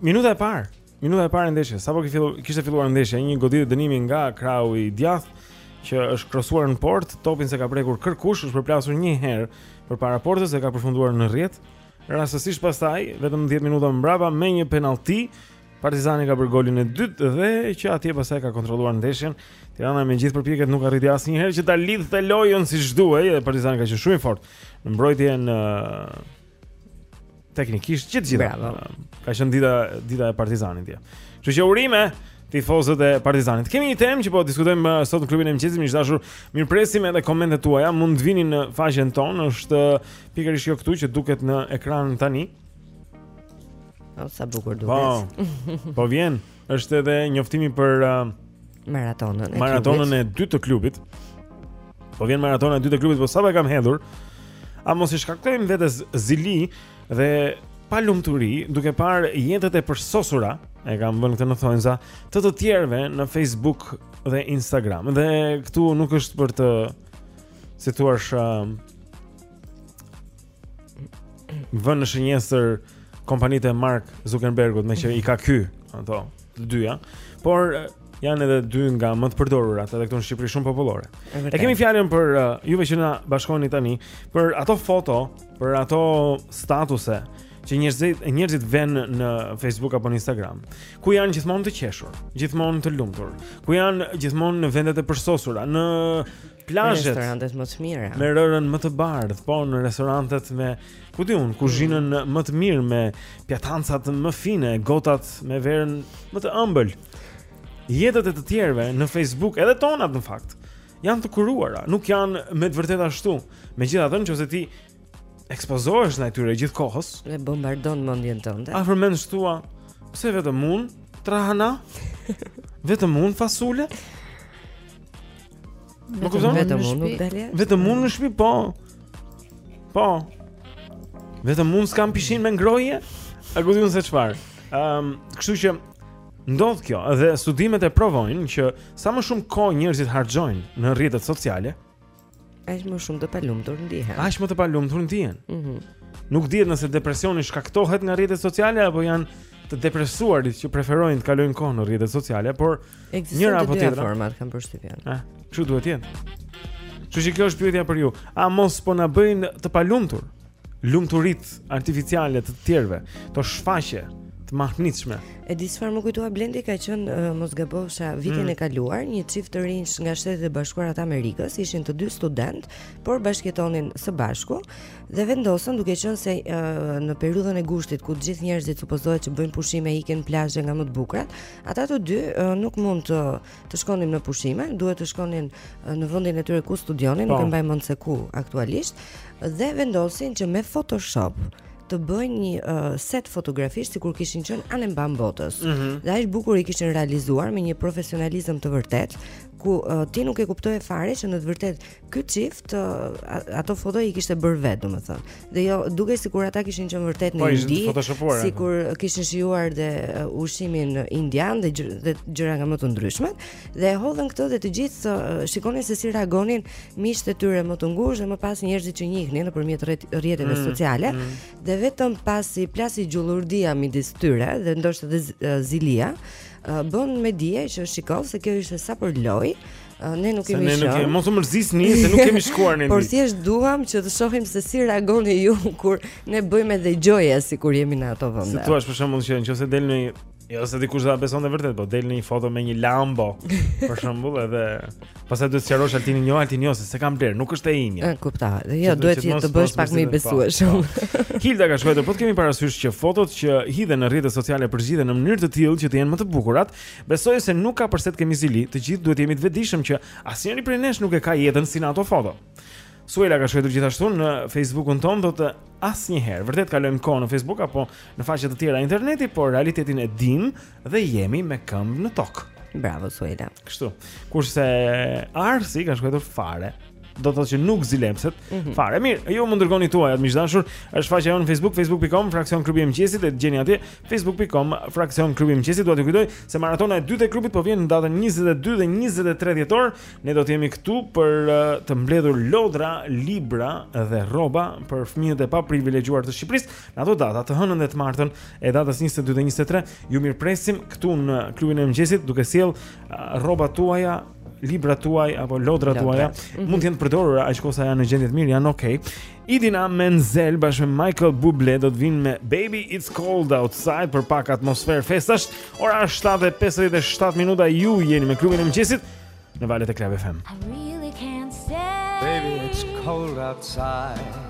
minuta e parë. Minuta e parë e ndeshjes, sapo filluar, kishte filluar ndeshja, një goditje dënimi nga krahu i djathtë që është krosuar në portë, topin s'e ka prekur kërkush, është përplasur një herë përpara portës dhe ka përfunduar në rrjetë. Rastësisht pastaj, vetëm 10 minuta më mbrapa me një penallti, Partizani ka bërë golin e dytë dhe që atje pastaj ka kontrolluar ndeshjen. Tirana me gjithë përpjekjet nuk arriti asnjëherë që ta lidhte lojën siç duhej dhe Partizani ka qenë shumë i fortë në mbrojtjen Teknikisht gjithë gjithë. Ka qenë dita dita e Partizanit dje. Kështu që urime tifozëve të Partizanit. Kemi një temë që po diskutojmë uh, sot në klubin e mëngjesit, miq të dashur. Mirëpresim edhe komentet tuaja, mund të vinin në faqen tonë, është uh, pikërisht kjo këtu që duket në ekran tani. Oh, sa bukur duket. Po. Po vjen. Është edhe njoftimi për uh, maratonën e maratonën e dytë të klubit. Po vjen maratona e dytë të klubit, po sapo e kam hedhur. A mos i shkaktojmë vetes zili dhe palumturi, duke parë jetët e përsosura, e kam vënë këtë në thonjza, të të tjerëve në Facebook dhe Instagram. Dhe këtu nuk është për të si thua vënë në shënjestër kompanitë e Mark Zuckerbergut meqë i ka ky ato të dyja, por janë edhe dy nga më të përdorurat edhe këtu në Shqipëri shumë popullore. E kemi fjalën për uh, juve që na bashkoheni tani, për ato foto, për ato statuse që njerëzit njerëzit vënë në Facebook apo në Instagram, ku janë gjithmonë të qeshur, gjithmonë të lumtur, ku janë gjithmonë në vendet e përsosura, në plazhet, në restorantet më të mira, me rërën më të bardhë, po në restorantet me, ku di un, kuzhinën mm. më të mirë me pjatancat më fine, gotat me verën më të ëmbël. Jetët e të tjerëve në Facebook, edhe tonat në fakt, janë të kuruara, nuk janë me të vërtetë ashtu. Megjithatë, në qoftë se ti ekspozohesh ndaj tyre gjithë kohës. Dhe bombardon mendjen tënde. Afër mendsh thua, pse vetëm un trahana? vetëm un fasule? Më kupton? Vetëm un nuk dalë. Vetëm un në shpi po. Po. Vetëm un s'kam pishin me ngrohje? A ku di un se çfarë? Ehm, um, kështu që ndodh kjo dhe studimet e provojnë që sa më shumë kohë njerëzit harxojnë në rrjetet sociale, ëh, Aq më shumë të palumtur ndihen. Aq më të palumtur ndihen. Mhm. Mm Nuk dihet nëse depresioni shkaktohet nga rrjetet sociale apo janë të depresuarit që preferojnë të kalojnë kohë në rrjetet sociale, por njëra apo tjetra forma, kam përshtypjen. Ah, kshu duhet të jetë? Kështu që kjo është pyetja për ju. A mos po na bëjnë të palumtur? lumturit artificiale të të tjerëve, ato shfaqje të mahnitshme. E di çfarë më kujtua Blendi ka qenë uh, mos gabosha vitin mm. e kaluar, një çift të rinjsh nga Shtetet e Bashkuara të Amerikës, ishin të dy student, por bashkëjetonin së bashku dhe vendosën duke qenë se uh, në periudhën e gushtit ku të gjithë njerëzit supozohet që bëjnë pushime, ikin në plazhe nga më të bukurat, ata të dy uh, nuk mund të uh, të shkonin në pushime, duhet të shkonin në vendin e tyre ku studionin, nuk po. e mbaj mend se ku aktualisht, dhe vendosin që me Photoshop të bëjnë një uh, set fotografish sikur kishin qenë anembanë botës. Mm -hmm. Dhe aq bukur i kishin realizuar me një profesionalizëm të vërtetë, ku uh, ti nuk e kuptoje fare që në të vërtetë Ky çift ato foto i kishte bërë vetë, domethënë. Dhe jo, dukej sikur ata kishin qenë vërtet në po, Indi, sikur kishin shijuar dhe uh, ushqimin indian dhe dhe gjëra nga më të ndryshmet dhe e hodhën këtë dhe të gjithë uh, shikonin se si reagonin miqtë e tyre më të ngushtë dhe më pas njerëzit që njihnin nëpërmjet rrjeteve mm, sociale mm. dhe vetëm pasi plasi gjullurdia midis tyre dhe ndoshta dhe uh, zilia bënë me dije që shikoni se kjo ishte sa për lojë Ne nuk kemi shkuar. Ne nuk kemi, mos u mërzisni se nuk kemi shkuar ne. Por thjesht duam që të shohim se si reagoni ju kur ne bëjmë edhe gjoja sikur jemi në ato vende. Si thua për shembull që nëse del në Jo, se dikush ta beson dhe vërtet, po del në një foto me një Lambo, për shembull, edhe pastaj duhet të sqarosh Altinin jo, Altin jo, se kam blerë, nuk është e imja. E kuptoj. Jo, duhet të të bësh pak më i po, besueshëm. Po. Hilda ka shkruar, po të kemi parasysh që fotot që hidhen në rrjetet sociale përzgjidhen në mënyrë të tillë që të jenë më të bukurat, Besoj se nuk ka përse të kemi zili, të gjithë duhet të jemi të vetëdijshëm që asnjëri prej nesh nuk e ka jetën si në ato foto. Suela ka shkruar gjithashtu në Facebookun tonë thotë asnjëherë. Vërtet kalojmë kohë në Facebook apo në faqe të tjera interneti, por realitetin e dimë dhe jemi me këmbë në tokë. Bravo Suela. Kështu. Kurse Arsi ka shkruar fare. do të thotë që nuk zilepset mm -hmm. fare. Mirë, ju mund të dërgoni tuajat miq të dashur, është faqja jonë në Facebook, facebook.com fraksion klubi i mëngjesit e gjeni atje, facebook.com fraksion klubi i mëngjesit. Dua t'ju kujtoj se maratona e dytë e klubit po vjen në datën 22 dhe 23 dhjetor. Ne do të jemi këtu për uh, të mbledhur lodra, libra dhe rroba për fëmijët e paprivilegjuar të Shqipërisë. Në ato data, të hënën dhe të martën, e datës 22 dhe 23, ju mirëpresim këtu në klubin e mëngjesit duke sjellë uh, rrobat tuaja librat tuaj apo lodrat tuaja mhm. mund të jenë të përdorura aq kohë sa janë në gjendje të mirë, janë okay. Idina Menzel bashkë me Michael Bublé do të vijnë me Baby It's Cold Outside për pak atmosferë festash. Ora është 7:57 minuta, ju jeni me klubin e mëngjesit në valët e Club FM. Really Baby It's Cold Outside.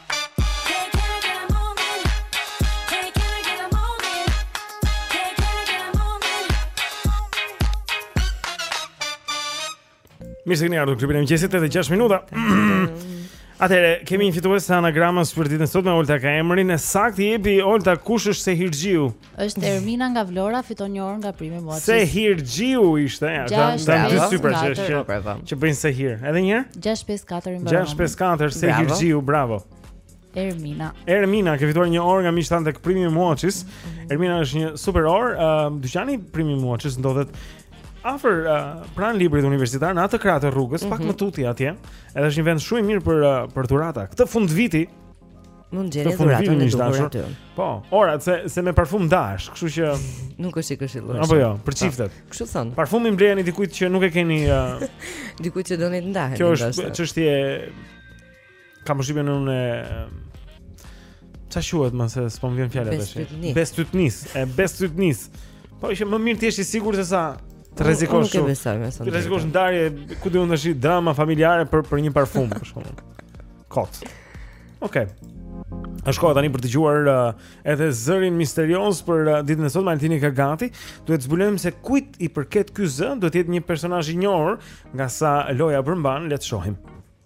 Mirë se keni ardhur në klubin e mëngjesit edhe 6 minuta. Atëre, kemi një fitues të anagramës për ditën e sotme, Olta ka emrin e saktë, jepi Olta kush është Sehirxhiu? Është Ermina nga Vlora fiton një orë nga Prime Watch. Sehirxhiu ishte, ja, janë janë dy super që që, po, që bëjnë Sehir. Edhe një herë? 654 i mbaron. 654 Sehirxhiu, bravo. Ermina. Ermina ke fituar një orë nga miqtë tanë tek Prime Watch. Mm -hmm. Ermina është një super orë. Uh, dyqani Prime Watch ndodhet afër uh, pranë librit universitar në atë krah të rrugës, mm -hmm. pak mhm. më tutje atje. Edhe është një vend shumë i mirë për uh, për dhurata. Këtë fundvit Mund të gjeni dhuratën e duhur aty. Po, ore se se me parfum ndahesh, kështu që nuk është i këshillueshëm. Apo jo, për çiftet. Po, kështu thon. Parfumin blejeni dikujt që nuk e keni uh... dikujt që doni të ndaheni. Kjo është çështje kam përshtypjen unë çfarë quhet mo se s'po më vjen fjala tash. Bestytnish, e bestytnish. Po ishte më mirë të jesh i sigurt se sa të rrezikosh. Nuk e besoj më sa. Të rrezikosh ndarje, ku di unë tash drama familjare për për një parfum për shkakun. Kot. Okej. Okay. Është kohë tani për të dëgjuar uh, edhe zërin misterioz për uh, ditën e sotme Altini e ka gati. Duhet të zbulojmë se kujt i përket ky zë, do të jetë një personazh i njohur nga sa loja përmban, le të shohim.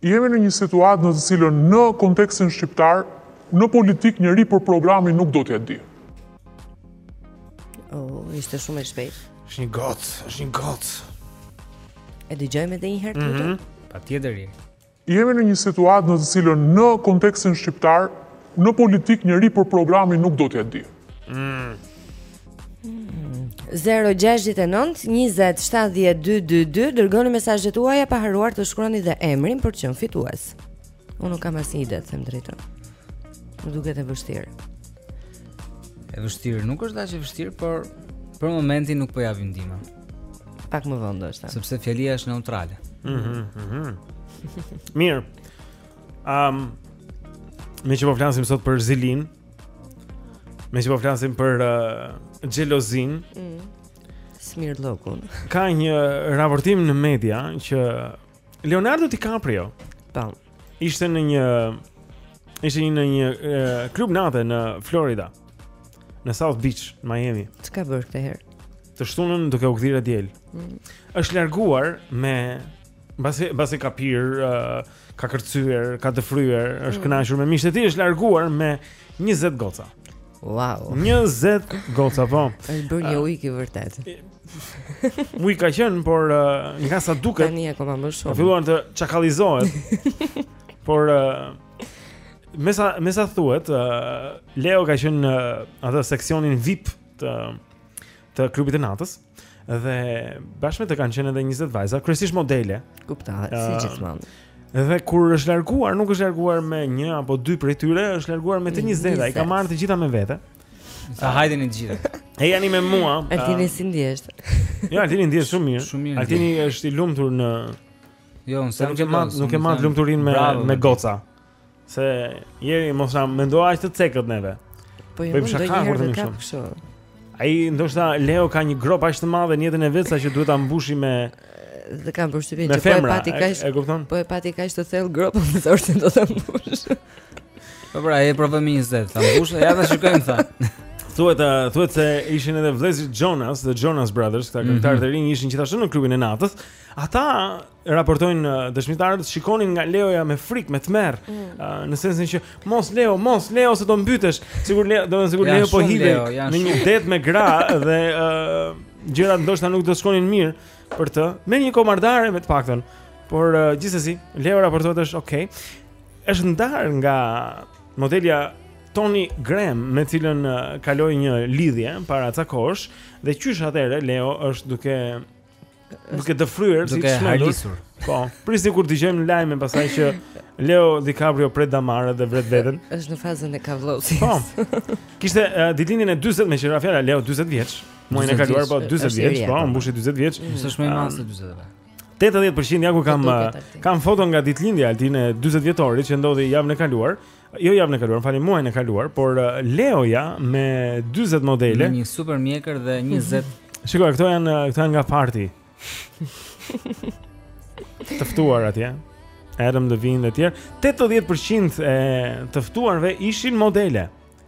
Jemi në një situatë në të cilën në kontekstin shqiptar, në politikë njeri për programin nuk do t'ia dijë. Oh, ishte shumë e shpejtë. Është një goc, është një goc. E dëgjojmë edhe një herë tjetër. Mm -hmm. Patjetër. Jemi në një situatë në të cilën në kontekstin shqiptar, në politikë njeri për programin nuk do t'ia dijë. Mm. 0-6-9-27-12-2 Dërgoni mesazhet tuaja pa harruar të shkroni dhe emrin për të qenë fitues Unë nuk kam asnjë ide, të them të drejtën. Nuk duket e vështirë. E vështirë nuk është dhe aq e vështirë, por për momentin nuk po japim ndihmë. Pak më vonë ndoshta. Sepse fjalia është neutrale. Mhm. Mm mhm. Mm Mirë. Ehm um, Meqë po flasim sot për zilin Meqë po flasim për uh, xhelozinë mm. Smirëllëkun Ka një raportim në media që Leonardo DiCaprio. Po. Ishte në një ishte në një e, klub nate në Florida. Në South Beach, në Miami. Ç'ka bërë këtë herë? Të shtunën duke u gdhirë e diel. Mm. Është larguar me mbasi mbasi ka pirë, uh, ka kërcyer, ka dëfryer, është mm. kënaqur me miqtë e tij, është larguar me 20 goca. Wow. 20 goca po. Është bërë një ujk i vërtetë. Ujk ka qenë, por uh, nga sa duket. Tani akoma më shumë. Filluar të çakallizohet. por uh, me sa me sa thuhet, uh, Leo ka qenë uh, te seksioni VIP të të klubit të natës. Dhe bashkë me të kanë qenë edhe 20 vajza, kryesisht modele. Kuptohet, uh, si gjithmonë. Dhe kur është larguar, nuk është larguar me një apo dy prej tyre, është larguar me të 20-at, i ka marrë të gjitha me vete. Tha hajdeni të gjitha. Ejani me mua. Altini si ndihesh? Jo, Altini ndihet shumë mirë. Shumë mirë. Altini është i lumtur në Jo, unë nuk e mat, nuk e mat lumturinë me me goca. Se Eri mos na mendoj aq të cekët neve. Po ju bëjmë shaka kur të mëshëm. Kështu. Ai ndoshta Leo ka një gropë aq të madhe në jetën e vet sa që duhet ta mbushi me dhe kanë përshtypjen që po e pati kaq. E kupton? Po e pati kaq të thellë gropën me thoshtin do ta mbush. Po pra, e provoj me 20, ta mbush, ja ta shikojmë tha. Thuhet, thuhet se ishin edhe vëllezërit Jonas, the Jonas Brothers, këta mhm. këngëtarë të rinj ishin gjithashtu në klubin e natës. Ata raportojnë dëshmitarët shikonin nga Leoja me frikë, me tmerr, mm. në sensin që mos Leo, mos Leo se do mbytesh. Sikur Leo, do të sikur Leo po hidhej në një det me gra dhe uh, gjërat ndoshta nuk do të shkonin mirë për të. Me një kamardare me të paktën. Por uh, gjithsesi, Leo raportohet është okay. Është ndar nga modelja Toni Garrn me cilën uh, kaloi një lidhje para ca kohësh dhe qysh atëherë Leo është duke duke u shfryrë si i çmendur. Po, prisni kur dëgjojmë lajmin pastaj që Leo DiCaprio pret damarët dhe vret veten. Është në fazën e kavllosit. Po. Kishte uh, ditëlindjen e 40 meqë ra fjala Leo 40 vjeç. Muajin e kaluar po 40 vjeç, po, po, mbushi 40 vjeç. Është më i madh se 40. 80% ja ku kam kam foto nga ditëlindja e 40 vjetorit që ndodhi javën e kaluar. Ëh, Jo javën e kaluar, më falni muajin e kaluar, por uh, Leoja me 40 modele. Me një super mjekër dhe 20. Shikoj, këto janë uh, këto janë nga party. të ftuar atje. Adam Levine dhe tjerë, 80% e të ftuarve ishin modele.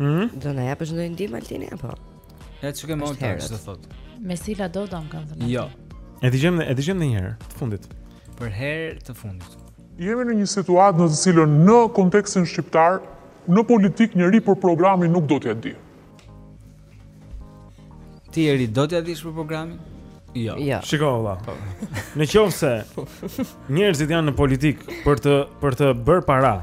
Mhm. Do na japësh ndonjë ndihmë Altin apo? Ja çka më ka të thotë. Me cilën do ta kem thënë. Jo. E dëgjojmë, e dëgjojmë një herë të fundit. Për herë të fundit. Jemi në një situatë në të cilën në kontekstin shqiptar, në politikë njeri për programin nuk do t'ia dijë. Ti Eri do t'ia dish për programin? Jo. Ja. Jo. Shiko valla. Po. Në qoftë se njerëzit janë në politikë për të për të bërë para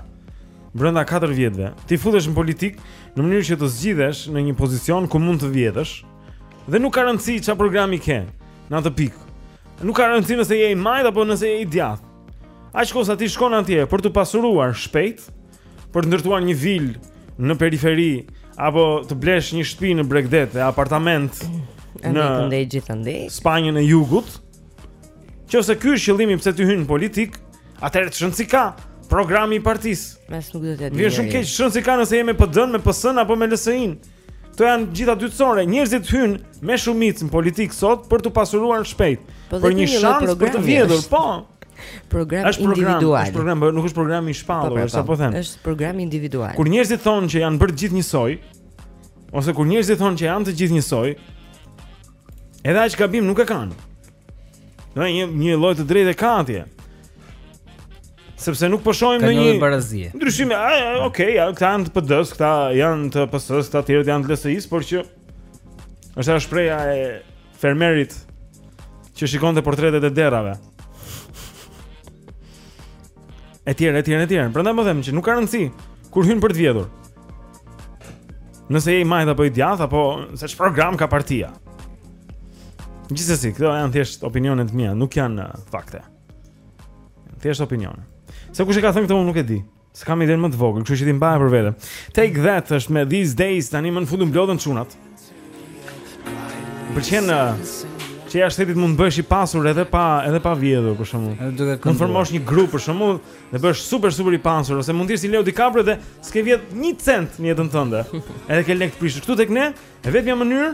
brenda 4 vjetëve, ti futesh në politikë në mënyrë që të zgjidhesh në një pozicion ku mund të vjedhësh dhe nuk ka rëndësi çfarë programi ke në atë pikë. Nuk ka rëndësi nëse je i majtë apo nëse je i djathtë. Aq kohë sa ti shkon atje për t'u pasuruar shpejt, për të ndërtuar një vilë në periferi apo të blesh një shtëpi në bregdet dhe apartament në andej gjithandej. Spanjën e Jugut. Qoftë se ky është qëllimi pse ti hyn në politikë, atëherë ç'rëndësi ka programi i partisë. Më nuk do t'ia dijë. Vjen shumë keq, ç'rëndësi ka nëse je me PD-n, me PS-n apo me LSI-n. Këto janë të gjitha dytësore. Njerëzit hyjnë me shumicë në politikë sot për t'u pasuruar shpejt. Po për një shans për të vjedhur, po. Program është program, individual. Është program, nuk është program i shpallur, po, po, sa po, po them. Është program individual. Kur njerëzit thonë që janë bërë të gjithë njësoj, ose kur njerëzit thonë që janë të gjithë njësoj, edhe aq gabim nuk e kanë. Do një një lloj të drejte ka atje. Sepse nuk po shohim ndonjë barazi. Ndryshime, okay, ja, këta janë të PD-s, këta janë të PS-s, këta tjerët janë të LSI-s, por siç është ajo shprehja e fermerit që shikonte portretet e derrave. Etj, etj, etj. Prandaj po them që nuk ka rëndësi kur hyn për të vjedhur. Nëse je i majtë apo i djathtë apo se ç'program ka partia. Gjithsesi, këto janë thjesht opinionet e mia, nuk janë uh, fakte. Thjesht opinione. Se kush e ka thënë këtë unë nuk e di. S'kam idenë më të vogël, kështu që ti mbaje për vete. Take that është me these days tani më në fund mblodhën çunat. Pëlqen uh, që jashtë shtetit mund të bëhesh i pasur edhe pa edhe pa vjedhur për shembull. Edhe duke kënduar. Mund të formosh një grup për shembull dhe bëhesh super super i pasur ose mund të jesh si Leo DiCaprio dhe s'ke vjedh 1 cent në jetën tënde. Edhe ke lekë prish. Ktu tek ne, e vetmja mënyrë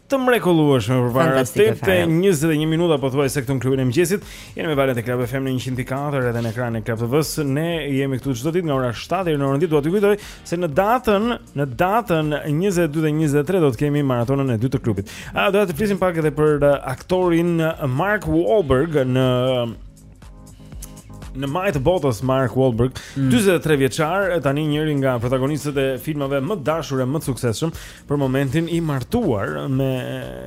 të mrekullueshme përpara 8:21 minuta pothuajse këtu në klubin e mëngjesit jemi në valët e Club FM në 104 edhe në ekranin e Club TV-s ne jemi këtu çdo ditë nga ora 7 deri në orën 10 dua t'ju kujtoj se në datën në datën 22 dhe 23 do të kemi maratonën e dytë të klubit tani do të flisim pak edhe për uh, aktorin Mark Wahlberg në në majë të botës Mark Wahlberg, mm. 43 vjeçar, tani njëri nga protagonistët e filmave më të dashur e më të suksesshëm për momentin i martuar me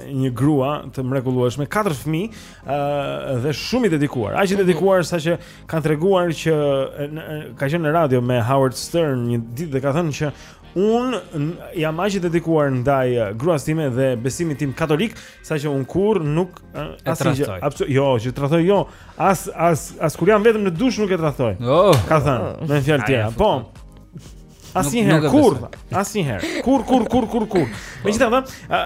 një grua të mrekullueshme, katër fëmijë uh, dhe shumë i dedikuar. Aq i dedikuar sa që kanë treguar që ka qenë në radio me Howard Stern një ditë dhe ka thënë që un jam aq i dedikuar ndaj gruas time dhe besimit tim katolik Sa që un kurr nuk asnjë gjë. Absolut, jo, që s'e tradhtoj jo. As as as kur jam vetëm në dush nuk e tradhtoj. Oh, ka thënë, oh. me fjalë tjera. Po. Asnjëherë kurr, asnjëherë. Kurr, kurr, kurr, kurr, kurr. Megjithatë,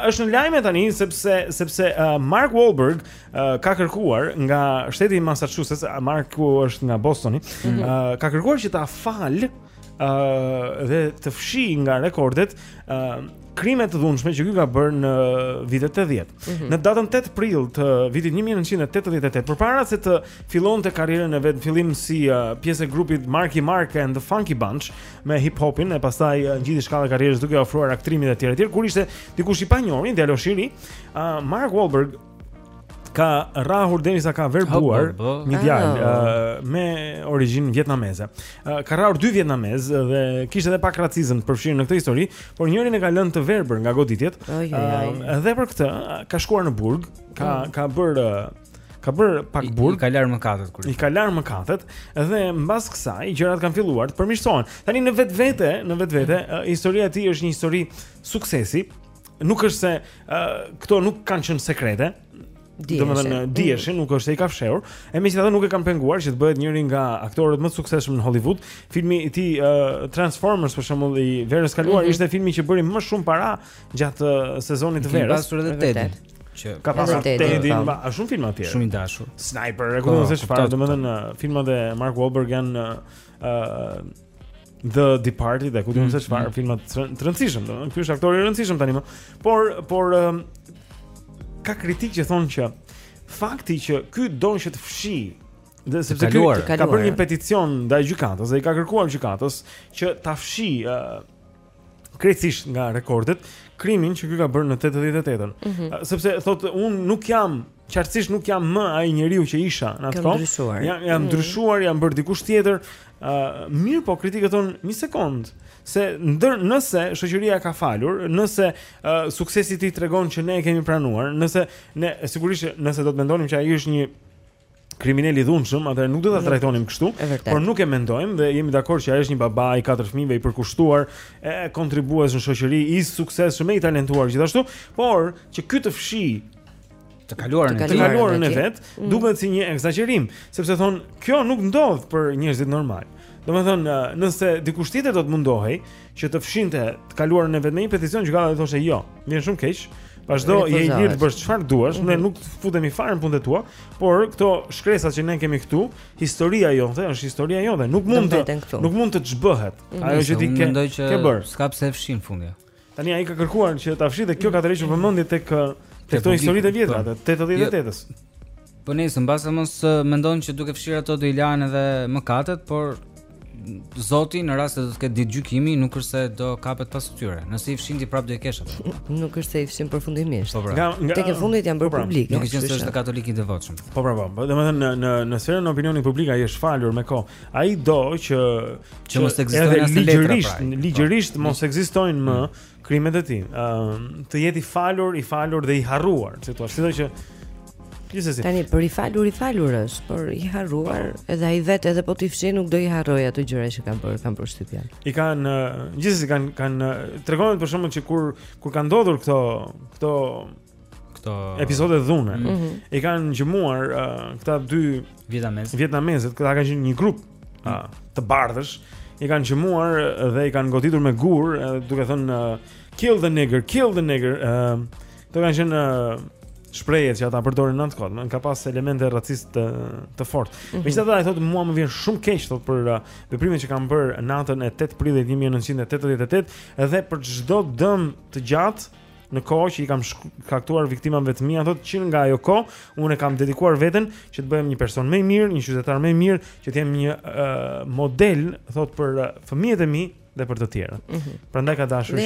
është në lajme tani sepse sepse uh, Mark Wahlberg uh, ka kërkuar nga shteti i Massachusetts, Marku është nga Bostoni, mm. uh, ka kërkuar që ta falë uh, dhe të fshijë nga rekordet uh, krime të dhunshme që ky ka bërë në vitet 80. Mm -hmm. Në datën 8 prill të vitit 1988, përpara se të fillonte karrierën e vet, fillim si uh, pjesë e grupit Marky Mark and the Funky Bunch me hip hopin e pastaj uh, ngjiti shkallët e karrierës duke ofruar aktrimin e tjera etj. Kur ishte dikush i panjohur, djalosh i ri, uh, Mark Wahlberg ka rrahur derisa ka verbuar një djalë ah. uh, me origjinë vietnameze. Uh, ka rrahur dy vietnamezë dhe kishte edhe pak racizëm përfshirë në këtë histori, por njërin e ka lënë të verbër nga goditjet. Oh, uh, dhe për këtë ka shkuar në burg, ka oh. ka bër ka bër pak burg. I ka larë mëkatet kur. I ka larë mëkatet dhe mbas kësaj gjërat kanë filluar të përmirësohen. Tani në vetvete, në vetvete, uh, historia e tij është një histori suksesi. nuk është se uh, këto nuk kanë qenë sekrete. Domethënë diheshin, mm. nuk është se i ka fshehur. E megjithatë nuk e kanë penguar që të bëhet njëri nga aktorët më të suksesshëm në Hollywood. Filmi i tij uh, Transformers për shembull i verës kaluar mm -hmm. ishte filmi që bëri më shumë para gjatë uh, sezonit të verës. Pasur edhe Teddy. Që ka pasur Teddy, ka shumë filma të tjerë. Shumë i dashur. Sniper, e kupton po, se çfarë, domethënë filmat e Mark Wahlberg janë uh, The Departed, e kupton se çfarë mm. filma të rëndësishëm, domethënë ky është aktor i rëndësishëm tanimë, por, por um, ka kritikë që thonë që fakti që ky don që të fshijë dhe sepse ky ka bërë një peticion ndaj gjykatës dhe i ka kërkuar gjykatës që ta fshijë uh, krejtësisht nga rekordet, krimin që ky ka bërë në 88-ën. Mm -hmm. Sepse thotë unë nuk jam qartësisht nuk jam më ai njeriu që isha në atë kohë. Jam jam mhm. ndryshuar, mm -hmm. jam bërë dikush tjetër. Ë uh, mirëpo kritikët thonë një sekond se ndër nëse shoqëria e ka falur, nëse uh, suksesi i tij tregon që ne e kemi pranuar, nëse ne sigurisht nëse do të mendonim që ai është një kriminel i dhunshëm, atëherë nuk do ta trajtonim kështu, por nuk e mendojmë dhe jemi dakord që ai është një baba i katër fëmijëve i përkushtuar, e kontribues në shoqëri, i suksesshëm, i talentuar gjithashtu, por që ky të fshijë të kaluarën e të kaluarën e vet, mm. duket si një ekzagjerim, sepse thonë, kjo nuk ndodh për njerëzit normalë. Domethënë, nëse dikush tjetër do të mundohej, që të fshinte të kaluarën e vet me një peticion gjykata do thoshte jo. Vjen shumë keq. Vazhdo je i lirë të bësh çfarë duash, ne mhm. nuk të futemi fare në punët e tua, por këto shkresa që ne kemi këtu, historia jote është historia jote, nuk mund të nuk mund të zhbëhet. Mhm. Ajo që ti ke ke bërë. S'ka pse fshin fundja. Tani ai ka kërkuar që ta fshijë dhe kjo ka tërhequr vëmendje tek tek këto historitë e vjetra të 88-s. Po nëse mbase mos mendon që duke fshirë ato do i lahen edhe mëkatet, por Zoti në rast se do të ketë ditë gjykimi, nuk është se do kapet pas tyre. Nëse i fshin ti prap do e kesh atë. Nuk është se i fshin përfundimisht. Po pra. Nga, nga tek e fundit janë bërë po pra, publike. Nuk është se është katolik i devotshëm. Po pra, po. Domethënë në në në sferën e opinionit publik ai është falur me kohë. Ai do që që mos ekzistojnë as letra. Pra, ligjërisht, ligjërisht po. mos ekzistojnë më mm. krimet e tij, ëm të jetë i falur, i falur dhe i harruar, si thua, sido që Gjithsesi. Tani, për i falur i falur është, por i harruar edhe ai vetë edhe po t'i fshijë nuk do i harrojë ato gjëra që ka bërë, kam përshtypjen. I kanë gjithsesi kanë kanë tregohet për shembull që kur kur kanë ndodhur këto këto këto episode dhune. Mm -hmm. I kanë gjëmuar uh, këta dy vietnamezët. Vietnamezët, këta kanë qenë një grup mm. uh, të bardhësh, i kanë gjëmuar dhe i kanë goditur me gurë, uh, duke thënë uh, kill the nigger, kill the nigger. Uh, këto kanë qenë uh, shprehjet që ata përdorin në atë kohë, ka pas elemente raciste të, të fortë. Mm -hmm. Megjithatë ai thotë mua më vjen shumë keq thotë për uh, veprimet që kam bërë natën e 8 prillit 1988 dhe për çdo dëm të gjatë në kohë që i kam shkaktuar viktimave të mia, thotë që nga ajo kohë unë kam dedikuar veten që të bëhem një person më i mirë, një qytetar më i mirë, që të jem një uh, model, thotë për uh, fëmijët e mi dhe për të tjerët. Mm -hmm. Prandaj ka dashur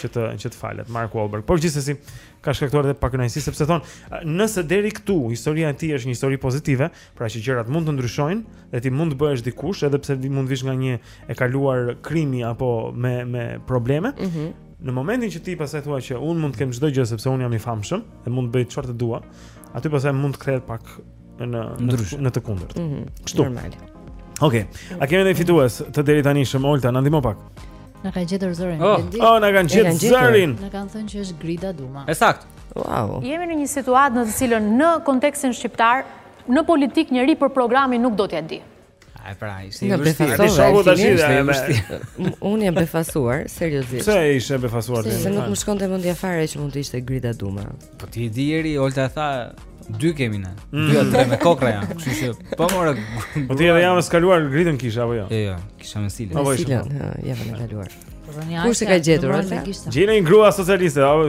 që të që të falet Mark Wahlberg. Por gjithsesi ka shkaktuar edhe pakënaqësi sepse thon, nëse deri këtu historia e tij është një histori pozitive, Pra që gjërat mund të ndryshojnë dhe ti mund të bëhesh dikush edhe pse mund të vish nga një e kaluar krimi apo me me probleme. Mm -hmm. Në momentin që ti pastaj thua që un mund të kem çdo gjë sepse un jam i famshëm dhe mund të bëj çfarë të dua, aty pastaj mund të kthehet pak në Ndryshë. në të kundërt. Mm -hmm. Kështu. Normal. Okej. Okay. A kemi ndonjë fitues të deritanishëm Olta, na ndihmo pak. Na kanë gjetur zërin. Oh, oh na kanë gjetur zërin. Na kanë thënë që është Grida Duma. E saktë. Wow. Jemi në një situatë në të cilën në kontekstin shqiptar, në politikë njeri për programin nuk do t'ia dijë. Ai pra, ishte i vështirë. Ti shoku tash ishte i vështirë. Unë jam befasuar, seriozisht. Pse ishe befasuar ti? Se nuk më shkonte mendja fare që mund të ishte Grida Duma. Po ti e di Eri, Olta tha, dy kemi ne. Mm. Dy kokrra janë. Kështu që po more. Po ti edhe javën e kaluar Gridën kisha apo jo? Jo, jo, kisha me Silën. Po isha. Ja, javën e kaluar. Kush e ka gjetur atë? Gjeni një grua socialiste, apo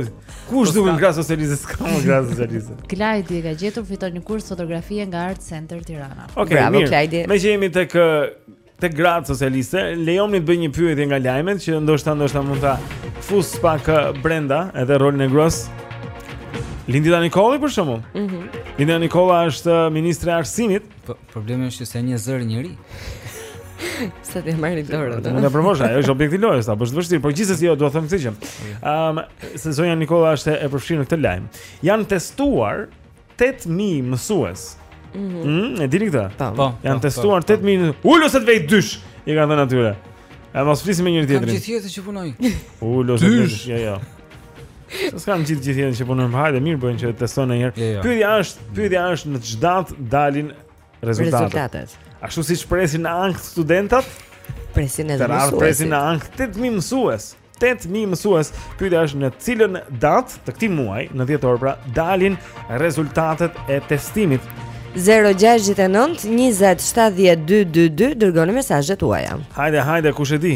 kush po duhet grua socialiste, s'ka më grua socialiste. Klajdi e ka gjetur fiton një kurs fotografie nga Art Center Tirana. Okej, okay, bravo Klajdi. Me që jemi tek te gratë socialiste, lejomëni të bëj një pyetje nga lajmet që ndoshta ndoshta mund ta fus pak brenda edhe rolin e gruas. Lindita Nikolla për shembull. Mhm. Mm Lindita Nikolla është ministre e arsimit. Po, Problemi është që s'e njeh zërin njeri. Sa të marrë dorën. Do të provosh, ajo është objekt i lojës, apo është vështirë, por gjithsesi jo, dua të them këtë gjë. Ëm, ehm, se zonja Nikolla është e përfshirë në këtë lajm. Jan testuar 8000 mësues. Mhm. Mm e dini këtë? Po. po Jan po, testuar 8000. Po, Ulu se të vë dysh. I kanë thënë atyre. A mos flisim me njëri tjetrin. Kam gjithë jetën që punoj. Ulu se të vë dysh. Jo, jo. Kanë gjithë gjithë jetën që punojnë, hajde mirë bëjnë që i testojnë një herë. Jo, jo. Pyetja është, pyetja është në ç'datë dalin rezultatet. Rezultatet. Ashtu siç presin në ankth studentat, presin edhe mësuesit. Të presin në ankth 8000 mësues. 8000 mësues. Pyetja është në cilën datë të këtij muaj, në dhjetor pra, dalin rezultatet e testimit. 069 20 70 222 dërgoni mesazhet tuaja. Hajde, hajde, kush e di?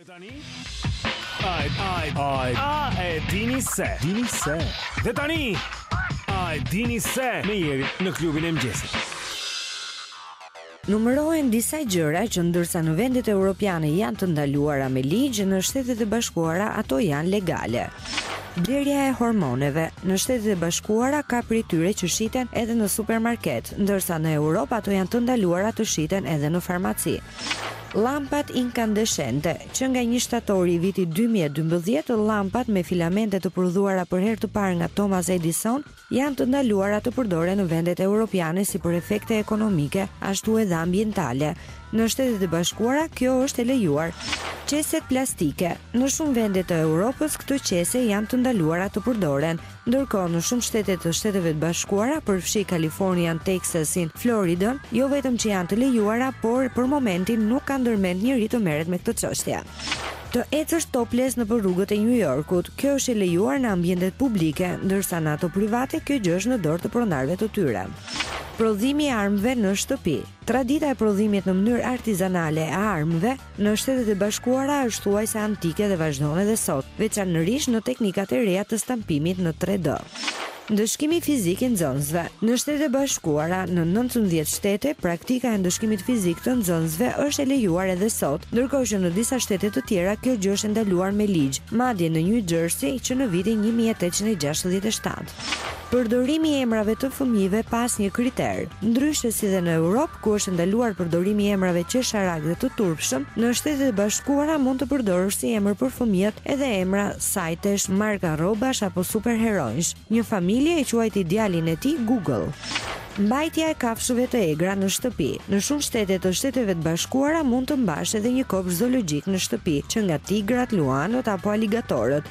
Dhe tani? A e, a e, a e. A e dini se? Dini se? Dhe tani? A e dini se? Me Erin në klubin e mëngjesit. Numërohen disa gjëra që ndërsa në vendet europiane janë të ndaluara me ligj, në Shtetet e Bashkuara ato janë legale. Blerja e hormoneve në Shtetet e Bashkuara ka prej tyre që shiten edhe në supermarket, ndërsa në Europë ato janë të ndaluara të shiten edhe në farmaci. Llampat inkandeshente. Që nga një shtatori i vitit dy mijë e dymbëdhjetë, llampat me filamente të prodhuara për herë të parë nga Thomas Edison janë të ndaluara të përdoren në vendet europiane si për efekte ekonomike ashtu edhe ambientale. Në Shtetet e Bashkuara kjo është e lejuar. Qeset plastike. Në shumë vende të Europës këto qese janë të ndaluara të përdoren. Ndërkohë, në shumë shtete të Shteteve të Bashkuara, përfshi Kalifornian, Teksasin, Floridën, jo vetëm që janë të lejuara, por për momentin nuk ka ndërmend njeri të merret me këtë çështje. Të ecësh topless nëpër rrugët e New Yorkut, kjo është e lejuar në ambientet publike, ndërsa në ato private kjo gjë është në dorë të pronarëve të tyre. Prodhimi i armëve në shtëpi. Tradita e prodhimit në mënyrë artizanale e armëve Në Shtetet e Bashkuara është thuajse antike dhe vazhdon edhe sot, veçanërisht në teknikat e reja të stampimit në 3D. Ndëshkimi fizik i nxënësve. Në Shtetet e Bashkuara, në nëntëmbëdhjetë shtete, praktika e ndëshkimit fizik të nxënësve është e lejuar edhe sot, ndërkohë që në disa shtete të tjera kjo gjë është e ndaluar me ligj, madje në Nju Xhersi që në vitin një mijë e tetëqind e gjashtëdhjetë e shtatë. Përdorimi i emrave të fëmijëve pa asnjë kriter. Ndryshe si dhe në Europë, ku është ndaluar përdorimi i emrave qesharakë dhe të turpshëm, në Shtetet e Bashkuara mund të përdorësh si emër për fëmijët edhe emra sajtesh, marka rrobash apo superheronjsh. Një familje e quajti djalin e tij Google. Mbajtja e kafshëve të egra në shtëpi. Në shumë shtete të Shteteve të Bashkuara mund të mbash edhe një kopsht zoologjik në shtëpi, që nga tigrat, luanët apo aligatorët.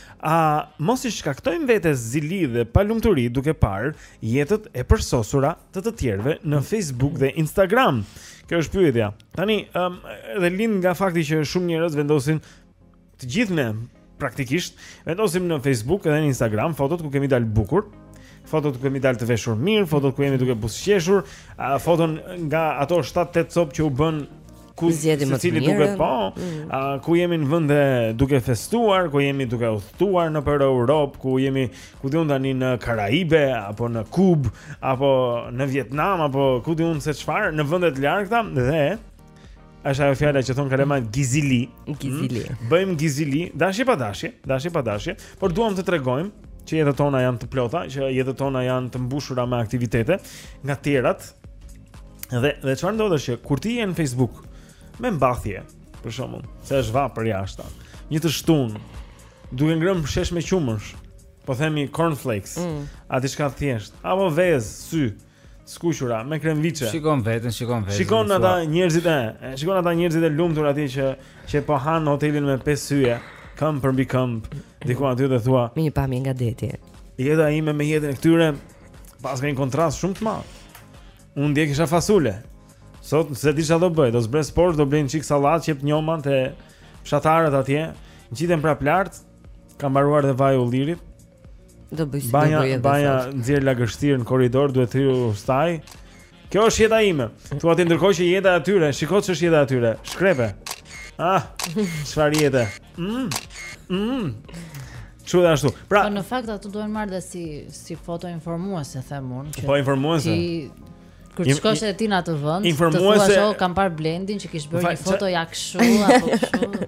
A mos i shkaktojmë vetes zili dhe palumturi duke parë jetët e përsosura të të tjerëve në Facebook dhe Instagram? Kjo është pyetja. Tani, um, edhe lind nga fakti që shumë njerëz vendosin të gjithë ne praktikisht vendosim në Facebook edhe në Instagram fotot ku kemi dalë bukur, fotot ku kemi dalë të veshur mirë, fotot ku jemi duke buzëqeshur, foton nga ato 7-8 copë që u bën ku secili duket, po, mm. a, ku jemi në vende duke festuar, ku jemi duke udhëtuar nëpër Europë, ku jemi ku di unë tani në Karaibe apo në Kubë apo në Vietnam apo ku di unë se çfarë në vende të largëta dhe është ajo fjala që thonë kalema gizili. Gizili. Mm? Bëjmë gizili, dashje pa dashje, dashje pa dashje, por duam të tregojmë që jetët tona janë të plota, që jetët tona janë të mbushura me aktivitete nga tjerat, Dhe dhe çfarë ndodh është që kur ti je në Facebook me mbathje, për shembull, se është vapë përjashtë. Një të shtun, duke ngrënë shesh me qumësht, po themi cornflakes, mm. a diçka thjesht, apo vezë sy, skuqura me kremviçe. Shikon veten, shikon veten. Shikon ata njerëzit e, shikon ata njerëzit e lumtur atje që që po han hotelin me pesë yje, këmbë përmbi këmbë, diku aty dhe thua, me një pamje nga deti. Jeta ime me jetën e këtyre Pas ka një kontrast shumë të madh. Unë dje kisha fasule. Sot se di çfarë do bëj, do zbres poshtë, do blej një çik sallatë, qepë njoma te fshatarët atje. Ngjitem prap lart, ka mbaruar dhe vaji i ullirit. Do bëj si do bëj. Banja, banja nxjerr lagështirë në korridor, duhet të hyrë ustai. Kjo është jeta ime. Thua ti ndërkohë që jeta e tyre, shiko ç'është jeta e tyre. Shkrepe. Ah. Çfarë jete? Mm. Mm. Çu dhe ashtu. Pra, po në fakt ato duhen marrë dhe si si foto informuese them unë. Po informuese. Ti kur të shkosh edhe ti në atë vend, të thuash se kam parë Blendin që kish bërë një foto ja kshu apo kshu.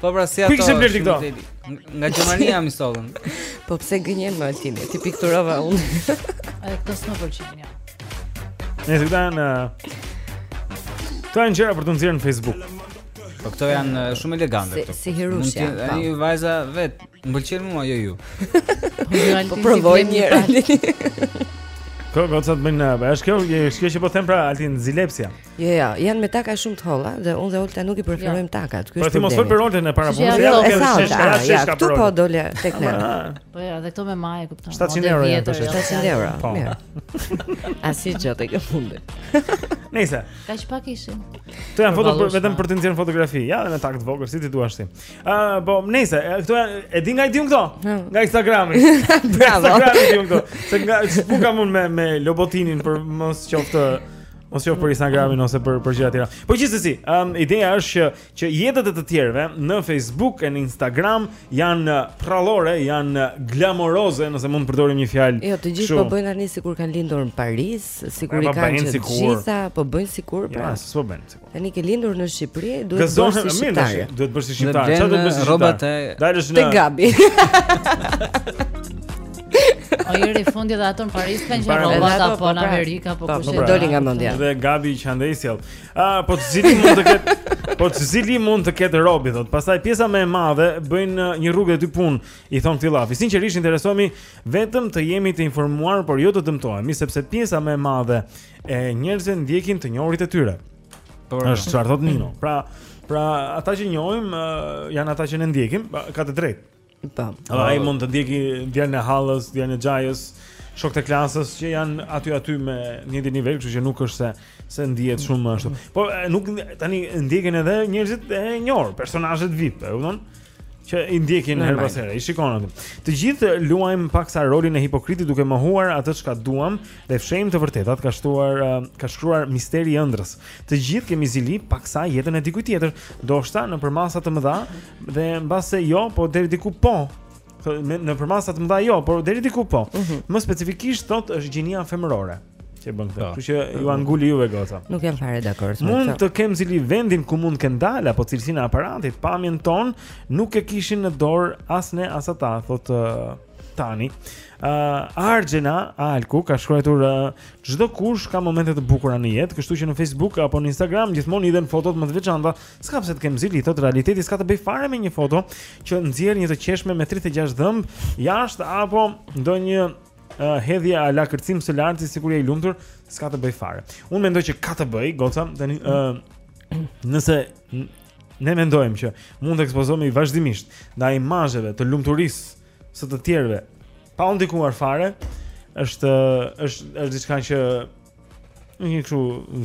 Po pra si ato. Ku i ke blerë ti këto. Nga Gjermania m'i sollën. Po pse gënjen more Altin? T'i pikturova unë. Edhe këto s'më pëlqejnë. Jo. Ne të kanë Këto janë gjëra për të nxjerrë në Facebook. Po këto janë shumë elegante këto. Si Hirushja. Po. Ai vajza vet, më pëlqen mua jo ju. Po provoji një herë. Kërë gëtë sa të bëjnë në... Është kjo, është kjo që po them pra Altin zilepsja Jo, jo, janë me taka shumë të holla dhe unë dhe Olta nuk i preferojmë jo. takat. Ky po, është. Po ti mos fol për Oltën e para punës. Ja, e sa është shka, ja, këtu po dole tek ne. Po ja, dhe këto me majë kupton. 700 euro janë tash. 700 euro. Po. Mirë. Asi çdo të ke fundi. Nice. Kaq pak ishin? Këto janë foto për vetëm për të nxjerrë fotografi. Ja, me takë të vogël, si t'i duash ti. Ë, po, nice, këto janë e di nga i diun këto? Hmm. Nga Instagrami. Bravo. Instagrami diun këto. Se nga ku kam unë me me Louboutinin po mos qoftë Mos qoftë për Instagramin ose për për gjëra tjera. Po gjithsesi, ëm um, ideja është që që jetët e të tjerëve në Facebook e në Instagram janë uh, prallore, janë uh, glamoroze, nëse mund të përdorim një fjalë. Jo, të gjithë po bëjnë tani sikur kanë lindur në Paris, sikur i po kanë të gjitha, po bëjnë sikur pra. Ja, s'po bën sikur. Tani ke lindur në Shqipëri, duhet të bësh si shqiptar. Duhet të bësh si shqiptar. Çfarë do të bësh si shqiptar? Dalësh në Gabi. Po tek e fundit dhe ato në Paris kanë qenë rrobat apo po, në pra. Amerikë apo po, ku s'të pra. shkon nga mendja. Dhe Gabi që andej sjell. Ah, po zili mund të ketë Po zili mund të ketë robi thot. Pastaj pjesa më e madhe bëjnë uh, një rrugë dy punë, i thon këtij llafi. Sinqerisht interesohemi vetëm të jemi të informuar, por jo të dëmtohemi, sepse pjesa më e madhe e njerëzve ndjekin të njohurit e tyre. Po është çfarë thot Nino. Pra, pra ata që njohim uh, janë ata që ne ndjekim, ka të drejtë. Po. Ai mund të ndjeki djalin e hallës, djalin e xhajës, shokët e klasës që janë aty aty me njëjtin nivel, kështu që nuk është se se ndihet shumë ashtu. Po nuk tani ndjekin edhe njerëzit e njohur, personazhet VIP, e kupton? që i ndjekin herë pas here, i shikojnë aty. Të gjithë luajmë paksa rolin e hipokritit duke mohuar atë çka duam dhe fshehim të vërtetat, ka shtuar ka shkruar Misteri i Ëndrrës. Të gjithë kemi zili paksa jetën e dikujt tjetër, ndoshta në përmasa të mëdha, Dhe mbase jo, po deri diku po. Në, në përmasa të mëdha jo, por deri diku po. Mm -hmm. Më specifikisht thot është gjinia femërore që bën këtë. Po. Kështu që jua nguli juve goca. Nuk jam fare dakord me këtë. Mund të kem zili vendin ku mund të kem dalë apo cilësinë e aparatit, pamjen tonë nuk e kishim në dorë as ne as ata, thot uh, tani. Ë uh, Argjenda Alku ka shkruar çdo uh, kush ka momente të bukura në jetë, kështu që në Facebook apo në Instagram gjithmonë hidhen fotot më të veçanta S'ka pse të kem zili, thot realiteti s'ka të bëj fare me një foto që nxjerr një të qeshme me 36 dhëmb jashtë apo ndonjë uh, hedhje a la kërcim së lartë sikur je i lumtur, s'ka të bëj fare. Unë mendoj që ka të bëj, goca, tani ë uh, nëse ne mendojmë që mund të ekspozohemi vazhdimisht ndaj imazheve të lumturisë së të tjerëve pa u ndikuar fare, është është është diçka që Në një kështu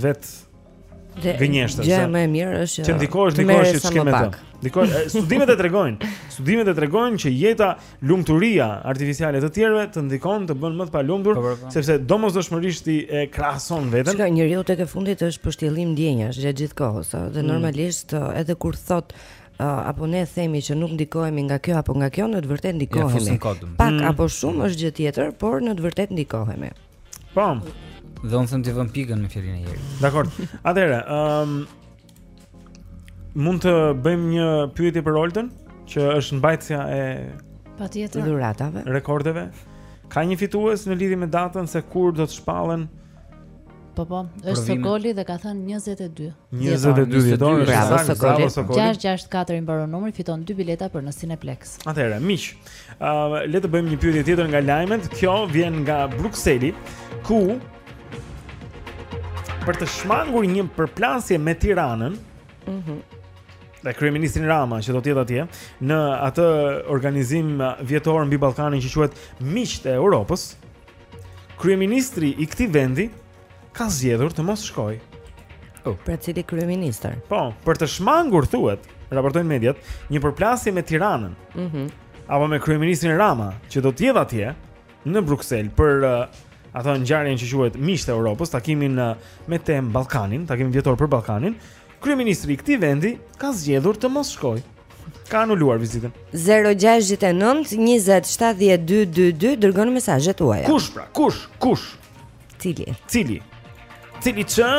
vetëgënjeshtër. Gjë më e mirë është që ndikohesh ndikohesh që ç'ke me të. Ndikohesh studimet e tregojnë, studimet e tregojnë që jeta, lumturia artificiale të tjerëve të ndikon të bën më të palumtur, po, po, po. sepse domosdoshmërisht ti e krahason veten. S'ka, njeriu tek e fundit është pështjellim ndjenjash gjatë gjithë kohës, dhe mm. normalisht edhe kur thotë uh, apo ne themi që nuk ndikohemi nga kjo apo nga kjo, në të vërtetë ndikohemi. Ja, Pak mm. apo shumë është gjë tjetër, por në të vërtetë ndikohemi. Po. Dhe unë them të vëmë pikën mbi i. Dakord, atëherë um, Mund të bëjmë një pyetje për Oltën Që është mbajtësja e Patjetër Dhuratave Rekordeve Ka një fitues në lidhje me datën se kur do të shpallen Po po, është Sokoli dhe ka thënë 22. 22 dhjetor, bravo Sokoli. 664 i mbaron numri, fiton dy bileta për në Cineplex. Atëherë, miq. Uh, le të bëjmë një pyetje tjetër nga lajmet. Kjo vjen nga Brukseli, ku për të shmangur një përplasje me Tiranën, ëh, mm -hmm. dhe kryeministrin Rama që do të jetë atje në atë organizim vjetor mbi Ballkanin që quhet Miqtë e Europës, kryeministri i këtij vendi, ka zgjedhur të mos shkojë. Oh. Pra cili kryeministër? Po, për të shmangur thuhet, raportojnë mediat, një përplasje me Tiranën. Mhm. Mm apo me kryeministrin Rama, që do të jetë atje në Bruksel për uh, ato ngjarjen që quhet Miqtë e Evropës, takimin uh, me temë Ballkanin, takimin vjetor për Ballkanin, kryeministri i këtij vendi ka zgjedhur të mos shkojë ka anuluar vizitën. 069 20 70 222 dërgoni mesazhet tuaja. Kush pra? Kush? Kush? Cili? Cili? Cili që?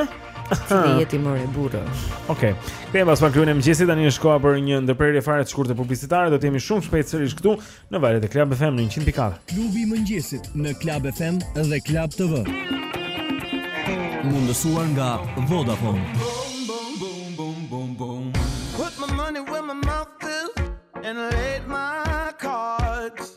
Cili jeti more burrë. Okej. Okay. Kemi pas pak klubin e mëngjesit tani është koha për një ndërprerje fare të shkurtë publicitare, do të jemi shumë shpejt sërish këtu në valët e Club FM në 100.4. Klubi i mëngjesit në Club FM dhe Club TV. Mundësuar nga Vodafone. Put my money where my mouth is and laid my cards.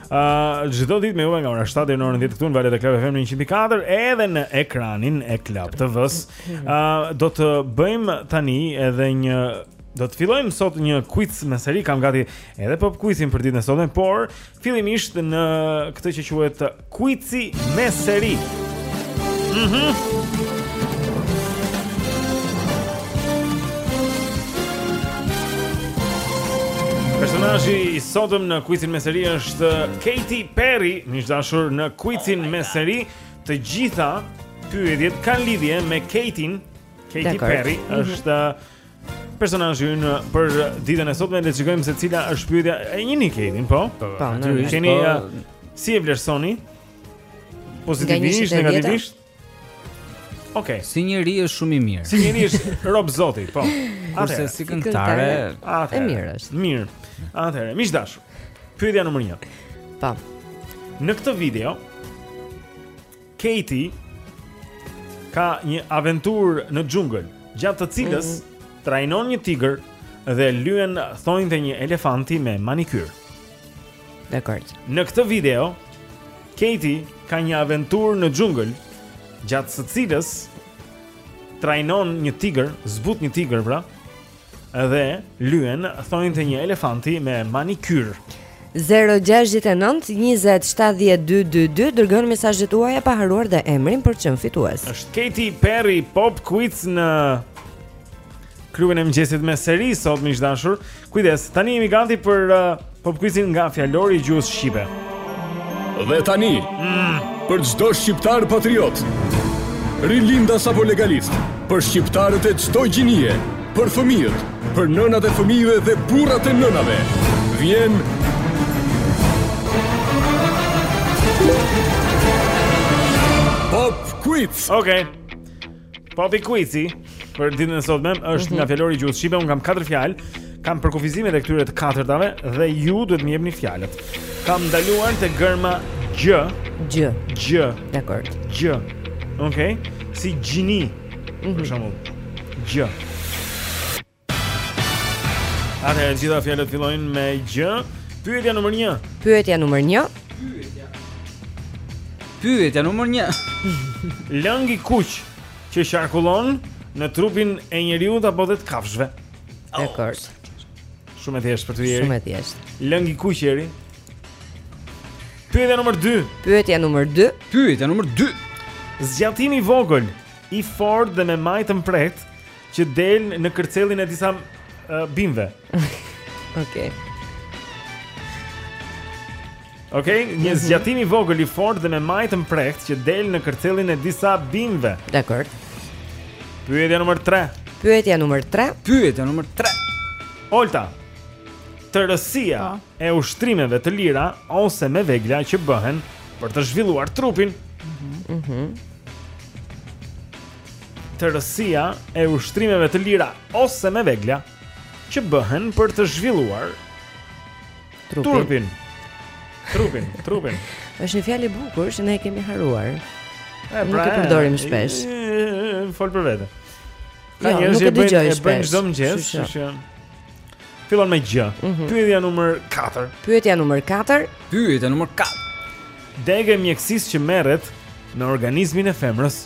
Çdo ditë me ju nga ora 7 deri në orën 10 këtu në valët e Club FM 100.4 edhe në ekranin e Club TV-s. Ë do të bëjmë tani edhe një do të fillojmë sot një quiz me seri kam gati edhe pop quizin për ditën e sotme, por fillimisht në këtë që quhet quizi me seri. Mhm. Mm Personazhi i sotëm në kuicin me seri është Katy Perry, miq të dashur në kuicin me seri, të gjitha pyetjet kanë lidhje me Katy-n. Katy Perry mm -hmm. është personazhi ynë për ditën e sotme, le të shikojmë se cila është pyetja e njihni Katy-n, po? Po, po, po. Keni uh, si e vlerësoni Pozitivisht, negativisht. Ok. Si njeri është shumë i mirë. Si njeri është rob zoti, po. Kurse si këngëtare, e mirë është. Mirë. Atëherë, miq të dashur. Pyetja nr. 1. Po. Në këtë video Katy ka një aventurë në xhungël, gjatë së cilës mm -hmm. trajnon një tigër dhe lyen thonjtë e një elefanti me manikyr. Dekord. Në këtë video Katy ka një aventurë në xhungël gjatë së cilës trajnon një tigër, zbut një tigër pra, dhe lyen thonjtë e një elefanti me manikyr. 0-6-9-27-12-22 Dërgoni mesazhet tuaja pa harruar dhe emrin për të qenë fitues është Katy Perry Pop Quiz në Klubin e mëngjesit me seri sot miq të dashur. Kujdes, tani jemi gati për uh, pop quizin nga fjalori i gjuhës shqipe. Dhe tani, mm. për çdo shqiptar patriot, rilindas apo legalist, për shqiptarët e çdo gjinie, për fëmijët, për nënat e fëmijëve dhe burrat e nënave, vjen Pop Quiz. Okej. Okay. Pop quizi për ditën e sotme është mm -hmm. nga fjalori i gjuhës shqipe. Un kam katër fjalë, kam përkufizimet e këtyre të katërtave dhe ju duhet të më jepni fjalët. Kam ndaluar te gërma Gj, Gj, Gj. Dakord. Gj. Okej. Okay. Si gjini. Mm -hmm. Për mhm. shembull. Gj. Atëherë gjitha fjalët fillojnë me gjë. Pyetja numër 1. Pyetja numër 1. Pyetja. Pyetja numër 1. Lëngi kuq që qarkullon në trupin e njeriut apo dhe të kafshëve. Oh. Dekord. Shumë e thjeshtë për të jeri. Shumë e thjeshtë. Lëngi kuq jeri. Pyetja numër 2. Pyetja numër 2. Pyetja numër 2. Zgjatimi i vogël i fortë dhe me majë të mprehtë që del në kërcellin e disa uh, bimëve. Okej. Okay. Okej, okay, një mm -hmm. zgjatim i vogël i fortë dhe me majë të mprehtë që del në kërcellin e disa bimëve. Dakor. Pyetja numër 3. Pyetja numër 3. Pyetja numër 3. Olta. Tërësia pa. Po. e ushtrimeve të lira ose me vegla që bëhen për të zhvilluar trupin. Mhm. Mm tërësia e ushtrimeve të lira ose me vegla që bëhen për të zhvilluar trupin. Trupin, trupin. Është një fjalë e bukur që ne e kemi harruar. E pra, nuk e përdorim shpesh. Fol për vete. Ka jo, nuk e dëgjoj shpesh. Bëjmë çdo mëngjes, kështu që fillon me gjë. Mm -hmm. Pyetja numër 4. Pyetja numër 4. Pyetja numër 4. Degë e mjekësisë që merret me organizmin e femrës.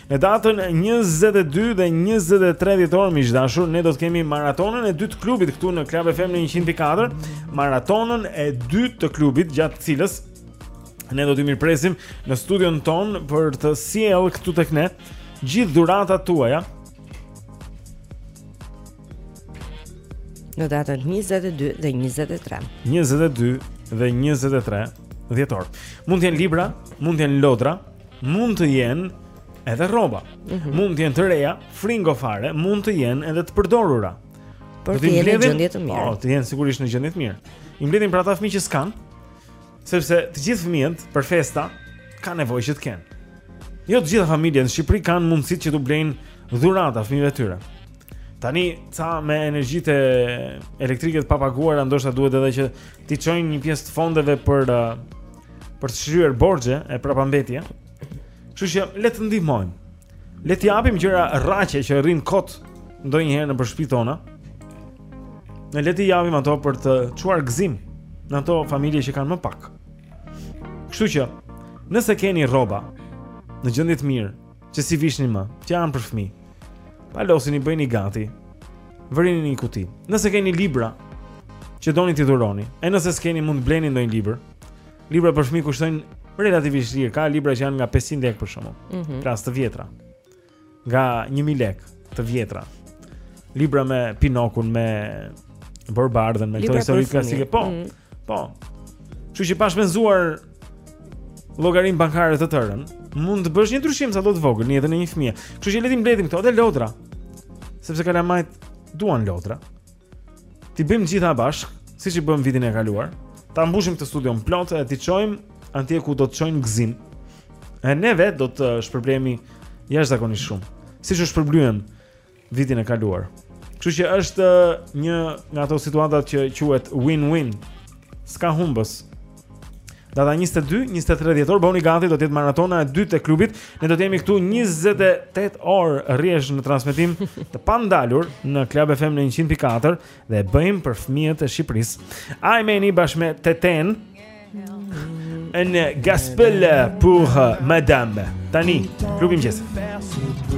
Në datën 22 dhe 23 dhjetor miq të dashur, ne do të kemi maratonën e dytë të klubit këtu në Club FM në 104, maratonën e dytë të klubit gjatë së cilës ne do t'ju mirëpresim në studion tonë për të sjellë këtu tek ne gjithë dhuratat tuaja. Në datën 22 dhe 23. 22 dhe 23 dhjetor. Mund të jenë libra, mund të jenë lodra, mund të jenë edhe rroba. Mm -hmm. Mund të jenë të reja, fringo fare, mund të jenë edhe të përdorura. Por të jenë në gjendje të mirë. Po, të jenë sigurisht në gjendje të mirë. I mbledhin për ata fëmijë që s'kanë, sepse të gjithë fëmijët për festa kanë nevojë që të kenë. Jo të gjitha familjet në Shqipëri kanë mundësitë që të blejnë dhurata fëmijëve të tyre. Tani ca me energjitë elektrike të papaguara ndoshta duhet edhe që t'i çojnë një pjesë të fondeve për uh, për të shlyer borxhe e prapambetje. Kështu që le të ndihmojmë. Le të japim gjëra rraqe që rrinë kot ndonjëherë nëpër shtëpitë tona. Ne le t'i japim ato për të çuar gëzim në ato familje që kanë më pak. Kështu që nëse keni rroba në gjendje të mirë, që s'i vishni më, që janë për fëmijë. Palosini bëjni gati. Vërini në një kuti. Nëse keni libra që doni t'i dhuroni, e nëse s'keni mund të bleni ndonjë libër, Libra për fëmijë kushtojnë relativisht lirë. Ka libra që janë nga 500 lekë për shembull. Mm -hmm. Flas të vjetra. Nga 1000 lekë të vjetra. Libra me Pinokun, me Borbardhen, me këto histori klasike. Po. Mm -hmm. Po. Kështu që pa shpenzuar llogarinë bankare të tërën, mund të bësh një ndryshim sado të vogël në jetën e një fëmije. Kështu që le t'i mbledhim këto dhe lodra. Sepse kalamajt duan lodra. T'i bëjmë gjitha bashkë, siç i bëmë vitin e kaluar. Ta mbushim këtë studion plot e t'i çojmë atje ku do të çojnë gëzim. E neve do të shpërblehemi jashtëzakonisht shumë, siç u shpërblyem vitin e kaluar. Kështu që është një nga ato situata që quhet win-win. S'ka humbës. Data 22, 23 dhjetor bëuni gati do të jetë maratona e dytë e klubit. Ne do të jemi këtu 28 orë rresht në transmetim të pandalur në Club FM në 104 dhe e bëjmë për fëmijët e Shqipërisë. A jemi bashkë me Teten. Un gaspel pour madame. Tani, klubi i mëngjesit.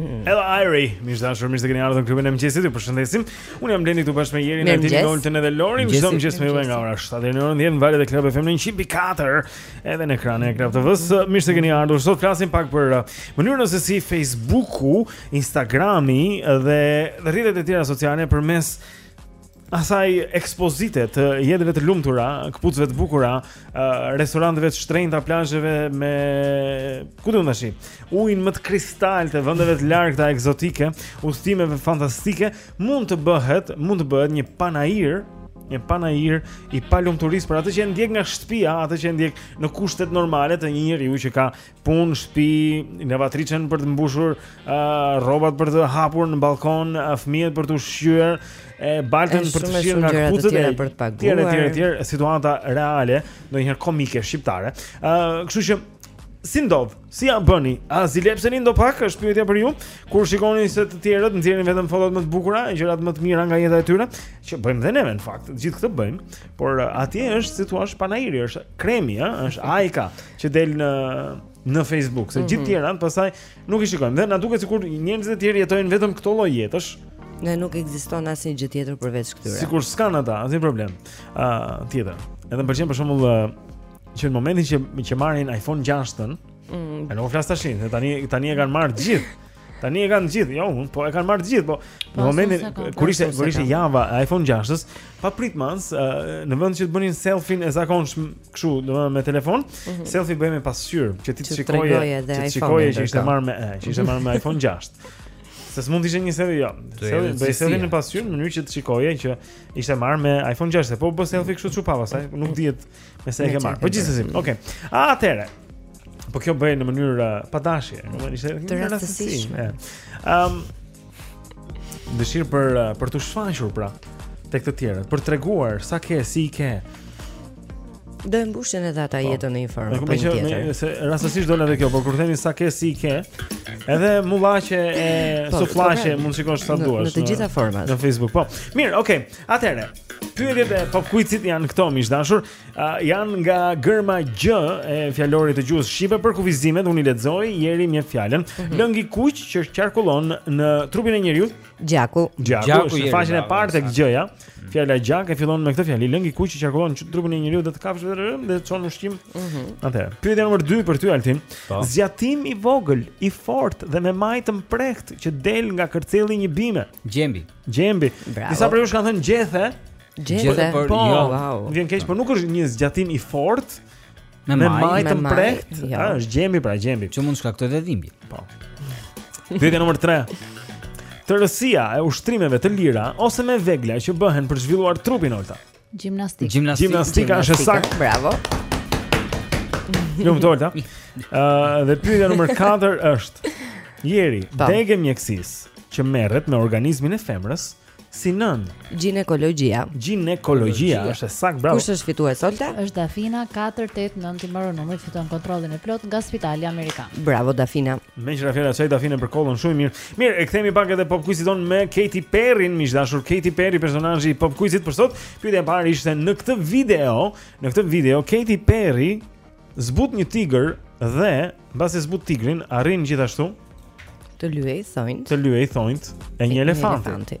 Hello Irie, miq të dashur mirë se keni ardhur në klubin e mëngjesit. Ju përshëndesim. Unë jam Blendi këtu bashkë me Erin, Altin, Golden dhe Lorin. Çdo mëngjes me ju nga ora 7 deri në orën 10 në valët e Club FM 104 edhe në ekranin e Club TV-s. Mirë se keni ardhur. Sot flasim pak për uh, mënyrën se si Facebooku, Instagrami dhe rrjetet e tjera sociale përmes asaj ekspozite të jetëve të lumtura, këpucëve të bukura, restoranteve të shtrenjta, plazheve me ku di unë tashi, ujin më të kristal të vendeve të largëta ekzotike, udhëtimeve fantastike, mund të bëhet, mund të bëhet një panair një panair i palumturisë për atë që e ndjek nga shtëpia, atë që e ndjek në kushtet normale të një njeriu që ka punë, shtëpi, lavatriçen për të mbushur, uh, rrobat për të hapur në balkon, uh, fëmijët për të ushqyer, e baltën për të fshirë nga këpucët e të tjera të tjera të tjera situata reale, ndonjëherë komike shqiptare. Ë, uh, kështu që si ndodh? Si ia bëni? A zilepseni ndo pak? Është pyetja për ju. Kur shikoni se të tjerët nxjerrin vetëm fotot më të bukura, gjërat më të mira nga jeta e tyre, që bëjmë dhe neve në fakt. Gjithë këtë bëjmë. Por uh, atje është si ta quash panairi, është kremi, ë, është ajka që del në në Facebook, se mm -hmm. gjithë mhm. tjerat pastaj nuk i shikojmë. Dhe na duket sikur njerëzit e tjerë jetojnë vetëm këto lloj jetësh. Ne nuk ekziston asnjë gjë tjetër përveç këtyre. Sikur s'kanë ata, asnjë problem. Ë, uh, tjetër. Edhe më pëlqen për shembull uh, që në momentin që që marrin iPhone 6-ën, mm. nuk flas tashi, tani tani e kanë marrë gjithë. Tani e kanë të gjithë, jo, po e kanë marrë të gjithë, po në po, momentin kur ishte kur ishte java e iPhone 6-s, pa prit mans, në vend që të bënin selfie-n e zakonshëm kështu, domethënë me telefon, mm -hmm. selfie bëhej me pasqyrë, që ti shikoje, ti shikoje që ishte marrë me, që ishte marrë me iPhone 6. Se s'mund ishte një selfie, jo. Selfie bëhej selfie në pasqyrë në mënyrë që të shikoje që ishte marrë me iPhone 6, se po bëje selfie kështu ç'u pa pastaj, nuk dihet me se e ke marrë. Po gjithsesi. Okej. Okay. Ah, atëre. Po kjo bëhej në mënyrë uh, pa dashje, mm. domethënë ishte të rastësishme. Ëm dëshirë për uh, për t'u shfaqur pra tek të tjerët, për treguar sa ke, si i ke. Do e mbushin edhe ata po. jetën në një formë apo tjetër. Nuk e di se rastësisht doli edhe kjo, por kur themi sa ke, si i ke, edhe mullaqe, po, suflaqe po, pra, mund të shikosh sa duash. Në të gjitha format. Në Facebook, po. Mirë, okay. Atëherë, Pyetjet e pop quizit janë këto miq të dashur, uh, janë nga gërma gjë e fjalorit të gjuhës shqipe përkufizimet, unë i lexoj, ju gjeni fjalën. Mm -hmm. Lëng i kuq që qarkullon në trupin e njeriut, gjaku. Gjaku, gjaku është Jeri, faqen e parë tek gjëja. Mhm. Fjala gjak e fillon me këtë fjalë, lëng i kuq që qarkullon në trupin e njeriut dhe të kafshëve dhe çon ushqim. Mm -hmm. Atëherë, pyetja nr. 2 për ty Altin. Po. Zgjatim i vogël, i fortë dhe me majë të mprehtë që del nga kërcelli i një bime. Gjembi. Gjembi. Bravo. Disa prej jush kanë thënë gjethe. Gjethe. Po, po jo. wow. Vjen keq, por nuk është një zgjatim i fortë. Me, me majë të mprehtë. Jo. Ah, është gjembi pra gjembi. Që mund të shkaktojë dhe dhimbje. Po. Pyetja nr. 3. Tërësia e ushtrimeve të lira ose me vegla që bëhen për të zhvilluar trupin Olta. Gjimnastika. Gjimnastikë. Gjimnastika është e saktë. Bravo. Të lumtë Olta. Ëh dhe pyetja numër 4 është Jeri, degë e mjekësisë që merret me organizmin e femrës si nënë gjinekologjia. Gjinekologjia është e saktë, bravo. Kush është fitues Olta? Është Dafina 489 i mbaron numri, fiton kontrollin e plotë nga Spitali Amerikan. Bravo Dafina. Meqë Rafaela çaj Dafina për kollën shumë mirë. Mirë, i kthehemi pak edhe Pop Quizit tonë me Katy Perry, miq të dashur Katy Perry, personazhi i Pop Quizit për sot. Pyetja e parë ishte në këtë video, në këtë video Katy Perry zbut një tigër dhe mbasi zbut tigrin, arrin gjithashtu të lyejë thonjtë. Të lyejë thonjtë e një elefanti.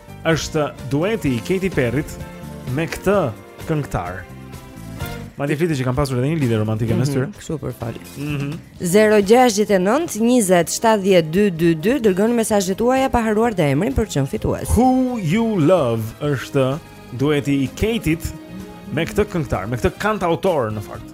është dueti i Katy Perry-t me këtë këngëtar. Madje flitet që kanë pasur edhe një lidhje romantike me mhm, tyre. Kështu përflitet. Mhm. 069 20 70 222 dërgoni mesazhet tuaja pa harruar dhe emrin për të qenë fitues. Who you love është dueti i Katy-t me këtë këngëtar, me këtë kantautor në fakt.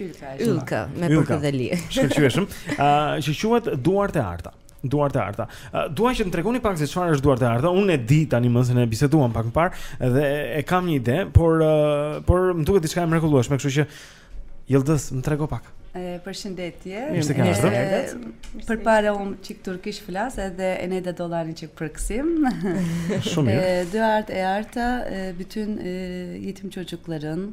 Ylka është. Ylka me përkë dhe li. Shkëlqyeshëm. Ë uh, që quhet duart e arta. Duart e arta. Uh, dua që të tregoni pak se çfarë është duart e arta. Unë e di tani më se ne biseduam pak më parë dhe e kam një ide, por uh, por më duket diçka e mrekullueshme, kështu që Yıldız, më trego pak. E, përshëndetje. Mirë se keni ardhur. Përpara unë çik turqisht flas edhe Eneda Dollani çik përkthim. Shumë mirë. Duart e arta, bütün yetim çocukların.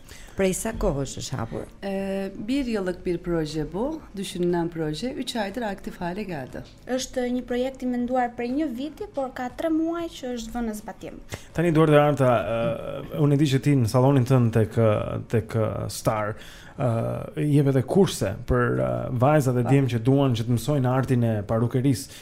Prej sa kohësh është hapur? E, bir yıllık bir proje bu, düşünülen proje 3 aydır aktif hale geldi. Është një projekt i menduar prej një viti, por ka 3 muaj që është vënë në zbatim. Tani duart e arta, uh, unë e di që ti në sallonin tënd tek tek Star, ë uh, jep edhe kurse për uh, vajzat e po. djem që duan që të mësojnë artin e parukerisë.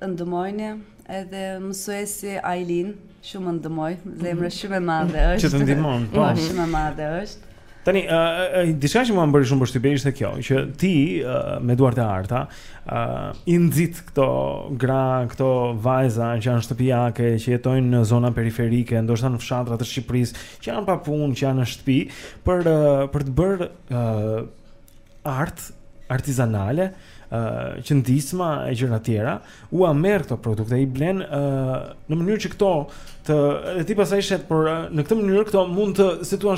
ndëmojni edhe mësuesi Ailin, shumë ndëmoj, zemra mhm. shumë e madhe është. Që të ndihmon, po. Jo, shumë e madhe është. Tani, uh, uh, diçka që mua më bëri shumë përshtypje ishte kjo, që ti uh, me duart e arta, uh, i nxit këto gra, këto vajza që janë shtëpiake, që jetojnë në zona periferike, ndoshta në fshatra të Shqipërisë, që janë pa punë, që janë në shtëpi, për uh, për të bërë uh, art artizanale, ë uh, qëndisma e gjëra të tjera, ua merr këto produkte i blen ë uh, në mënyrë që këto të edhe ti pastaj i shet, por uh, në këtë mënyrë këto mund të si thua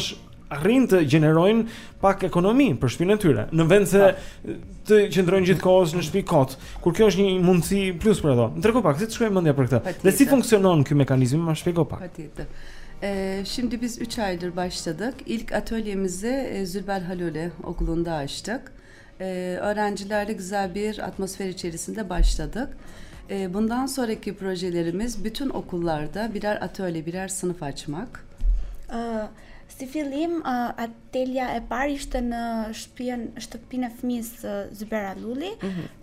arrin të gjenerojnë pak ekonomi për shpinën e tyre. Në vend se të qëndrojnë gjithë kohës në shtëpi kot, kur kjo është një mundësi plus për ato. Më trego pak, si të shkoi mendja për këtë. Dhe si funksionon ky mekanizëm, më shpjego pak. Patjetër. Ee şimdi biz 3 aydır başladık. İlk atölyemizi Zülbel Halule okulunda açtık. Ee öğrencilerle güzel bir atmosfer içerisinde başladık. Ee bundan sonraki projelerimiz bütün okullarda birer atölye, birer sınıf açmak. Si fillim, uh, atelja e parë ishte në shtëpinë shtëpinë e fëmisë uh, Zybera Lulli, mm -hmm.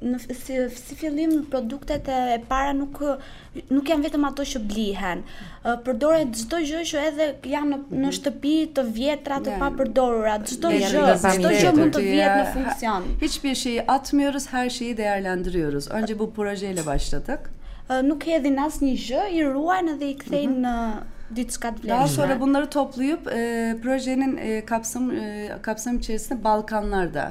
në si, si fillim produktet e para nuk nuk janë vetëm ato që blihen. Përdoret çdo gjë që edhe janë në, në mhm. shtëpi të vjetra të papërdorura, çdo gjë, çdo gjë mund të vihet në funksion. Hiçbir şey atmıyoruz, her şeyi değerlendiriyoruz, önce bu projeyle başlattık. Nuk hedhin asnjë gjë, i ruajnë dhe i kthejnë mhm. në diçka të vlefshme. Daha sonra bunları toplayıp, projenin kapsam kapsamı içerisinde Ballkanlarda.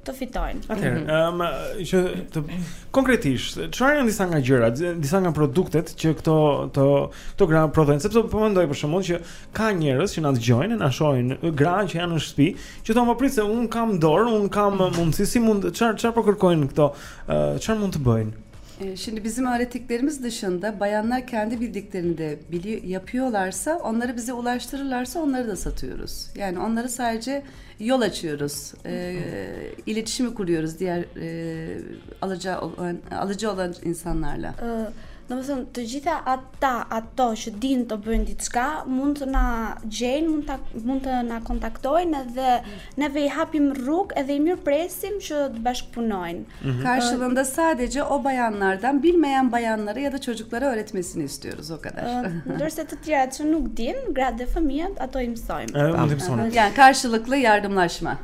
të fitojnë. Atëherë, mhm. ëm mm -hmm. um, që të konkretisht, çfarë janë disa nga gjërat, disa nga produktet që këto të këto gra prodhojnë, sepse po mendoj për shembull që ka njerëz që na dëgjojnë, na shohin, gra që janë në shtëpi, që thonë, "Po prit se un kam dorë, un kam mundësi si mund çfarë çfarë po kërkojnë këto, çfarë uh, mund të bëjnë?" E, şimdi bizim öğrettiklerimiz dışında bayanlar kendi bildiklerini de bili yapıyorlarsa onları bize ulaştırırlarsa onları da satıyoruz. Yani onları sadece Yol açıyoruz, iletişimi kuruyoruz, diğer alıcı olan insanlarla. Domethënë, të gjitha ata, ato që din të bëjnë diçka, mund të na gjejnë, mund të, mund të na kontaktojnë dhe neve i hapim rrugë edhe i mirëpresim që të bashkëpunojnë. Karşılığında sadece o bayanlardan, bilmeyen bayanlara ya da çocuklara öğretmesini istiyoruz, o kadar. Ndërse të tjera që nuk din, gratë dhe fëmijët, ato i mësojmë. E, unë të mësojmë. Ya, karşılıklı yardımlaşma.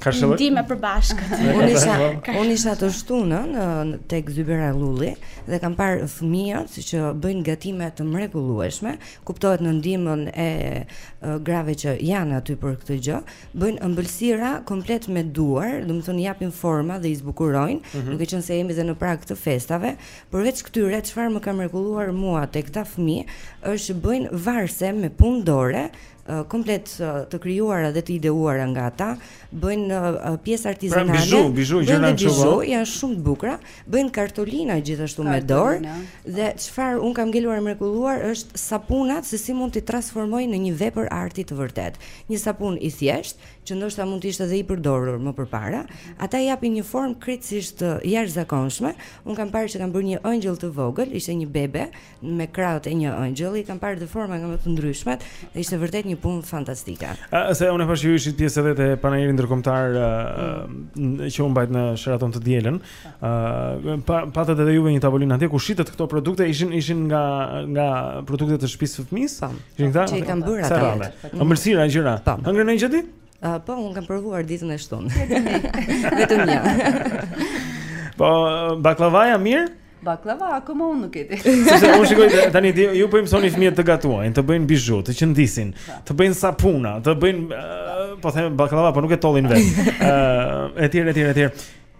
Karşılıklı... Ndihmë e përbashkët. Unë isha, unë isha të shtunë në, në tek Zyber Hallulli dhe kam parë fëmijët si që bëjnë gatime të mrekullueshme, kuptohet në ndihmën e, e grave që janë aty për këtë gjë, bëjnë ëmbëlsira komplet me duar, domethënë i japin forma dhe i zbukurojnë, mm -hmm. duke qenë se jemi dhe në prag të festave. Përveç këtyre, çfarë më ka mrekulluar mua te këta fëmijë është që bëjnë varse me punë dore, komplet të krijuara dhe të ideuara nga ata, bëjnë pjesë pra, artizanale. Pra bizhu, bizhu gjëra të janë shumë të bukura Bëjnë kartolina gjithashtu me dorë dhe çfarë un kam ngelur e mrekulluar është sapunat se si mund t'i transformojnë në një vepër arti të vërtetë. Një sapun i thjeshtë, që ndoshta mund të ishte edhe i përdorur më përpara, ata i japin një formë krejtësisht të jashtëzakonshme. Un kam parë që kanë bërë një ëngjëll të vogël, ishte një bebe me krahët e një ëngjëlli, kam parë dhe forma nga më të ndryshmet dhe ishte vërtet një punë fantastike. A se unë thashë ju ishit pjesë edhe te panairi ndërkombëtar mm. që u mbajt në Sheraton të dielën. Ë uh, pa, patët edhe juve një tavolinë atje ku shitët këto produkte, ishin ishin nga nga produktet e shtëpisë së fëmisë. Po. Ishin këta. Që i kanë bërë ata. Ëmbëlsira gjëra. Po. Hëngre ndonjë ti? Uh, po, unë kam provuar ditën e shtunë. Vetëm një. po, baklavaja mirë? Baklava akoma unë nuk e di. Sepse unë shikoj tani ju, ju po i mësoni fëmijët të gatuajnë, të bëjnë bizhu, të qëndisin, po. të bëjnë sapuna, të bëjnë uh, po them baklava, po nuk e tollin vetë. Ëh, uh, etj, etj, etj.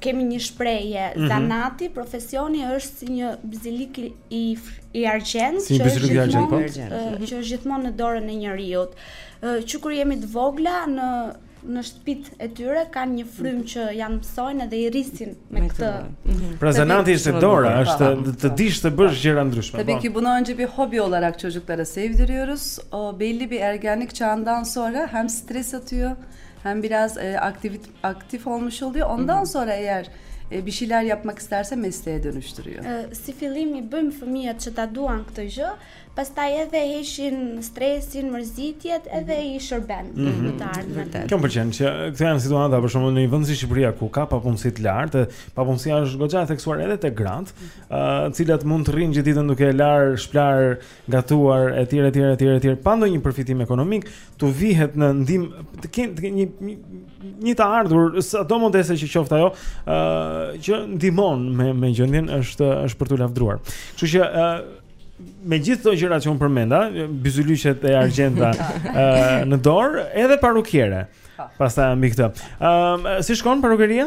kemi një shprehje, mm -hmm. zanati, profesioni është si një bizilik i i, i argjendtë, si që, është gjithmon, po? mhm. që është gjithmonë në dorën e njeriu. Që kur jemi të vogla në në shtëpit e tyre kanë një frym mhm. që janë mësojnë dhe i rrisin me, me këtë. Mhm. Pra zanati është dora, po, është po. të dish të bësh po. gjëra ndryshme. Tabii ki bunu önce bir hobi olarak çocuklara sevdiriyoruz, o belli bir ergenlik çağından sonra, hem stres atıyor, hem biraz aktif Aktif olmuş oluyor. Ondan hmm. sonra eğer e, bir şeyler yapmak isterse mesleğe dönüştürüyor. E, si fillim i bëjmë fëmijët që ta duan këtë gjë, pastaj edhe heqin stresin, mërzitjet, edhe i shërben mm -hmm. në të ardhmen. Kjo më pëlqen që këto janë situata për shembull në një vend si Shqipëria ku ka papunësi të lartë, papunësia është goxha e theksuar edhe te gratë, ë, uh, të cilat mund të rrinë gjithë ditën duke lar, shplar, gatuar etj etj etj etj pa ndonjë përfitim ekonomik, t'u vihet në ndihmë të kenë të kenë një një, një të ardhur sado modeste që qoftë ajo, ë uh, që ndihmon me me gjendjen është është për t'u lavdëruar. Kështu që ë uh, Me gjithë këto gjëra që unë përmenda Byzylyqet e argjendta uh, Në dorë edhe parukjere po. Pastaj mbi këtë uh, Si shkon parukeria?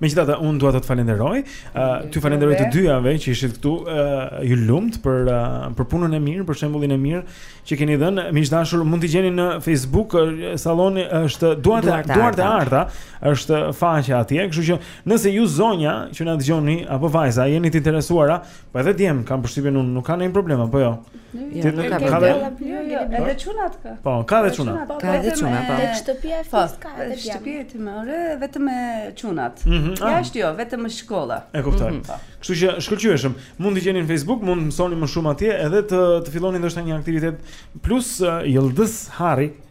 Megjithatë, un dua të të falenderoj. Ë, uh, t'ju falenderoj të dyjave që ishit këtu. Ë, uh, ju lumtë për uh, për punën e mirë, për shembullin e mirë që keni dhënë. Miq të dashur, mund t'i gjeni në Facebook, salloni është duart e duart e arta, është faqja atje, kështu që nëse ju zonja që na dëgjoni apo vajza jeni të interesuara Po edhe djem, kam përshtypjen unë, nuk ka ndonjë problem apo jo? Ti nuk ka problem. Jo, jo, edhe çunat ka. Po, ka edhe çuna. Po, ka edhe çuna, po. Tek shtëpia e po, fis ka edhe djem. Shtëpia e tyre, vetëm me çunat. Mhm, ah. Jashtë jo, vetëm në shkolla. E kuptoj. Mhm, po. Kështu që shkëlqyeshëm. Mund t'i gjeni në Facebook, mund të mësoni më shumë atje edhe të të filloni ndoshta një aktivitet plus Yildiz Harri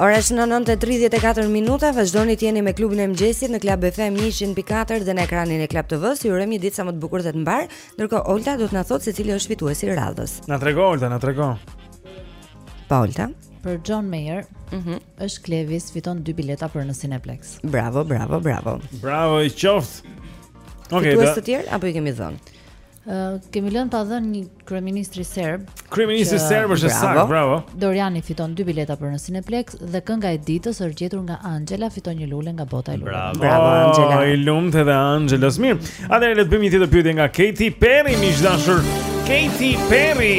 Ora është 9:34 minuta, vazhdoni të jeni me klubin e mëngjesit në Club FM 104 dhe në ekranin e Club TV. Ju urojmë një ditë sa më të bukur dhe të mbarë. Ndërkohë Olta do të na thotë se cili është fituesi i radhës. Na trego Olta, na trego. Pa Olta. Për John Mayer, ëh, mm është Klevis fiton dy bileta për në Cineplex. Bravo, bravo, bravo. Bravo i qoftë. Okej, okay, të tjerë apo i kemi dhënë? Ë uh, kemi lënë pa dhënë një kryeministri serb. Kryeministri serb është saktë, bravo. Doriani fiton dy bileta për në Cineplex dhe kënga e ditës është gjetur nga Anxhela fiton një lule nga bota e lule. Bravo, bravo Anxhela. Oh, I lumtë edhe Anxhelës. Mirë. Atëherë le të bëjmë një tjetër pyetje nga Katy Perry, miq të dashur. Katy Perry.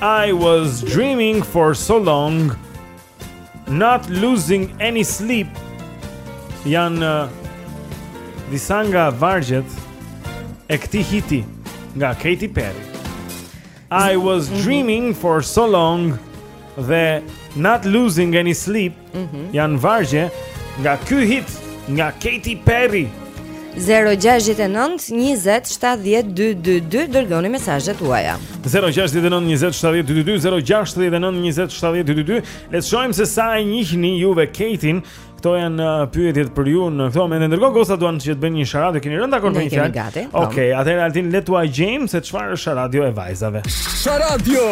I was dreaming for so long. Not losing any sleep Yan uh, Disanga Varghet e këtij hiti nga Katy Perry I was mhm. dreaming for so long the not losing any sleep mm -hmm. Janë vargje nga ky hit nga Katy Perry 0-6-9-20-70-2-2-2 Dërgoni mesazhet tuaja 0-6-9-20-70-2-2-2 0-6-9-20-70-2-2-2 Le të shojmë se sa e njihni ju Kejtin Këto janë uh, pyetjet për ju në këto momente. Ndërkohë gocat duan që të bëjnë një sharadio, keni rënë dakord me një fjalë? Okej, okay, atëherë Altin le t'ua gjejmë se çfarë është sharadio e vajzave. Sharadio.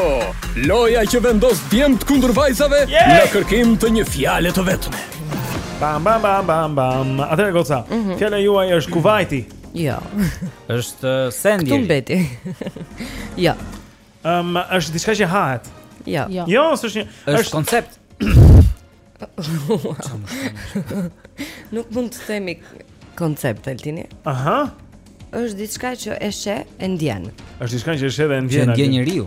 Loja që vendos djemtë kundër vajzave në kërkim të një fjale të vetme. Bam bam bam bam bam. Atëherë goca, mm -hmm. fjala juaj është Kuvajti. Jo. Është uh, Sendi. Tumbeti. jo. Ëm, um, është diçka që hahet. Jo. Jo, jo është një është koncept. Nuk mund të themi koncept Altini. Aha. Është diçka që e sheh e ndjen. Është diçka që e sheh dhe e ndjen. Që ndjen njeriu.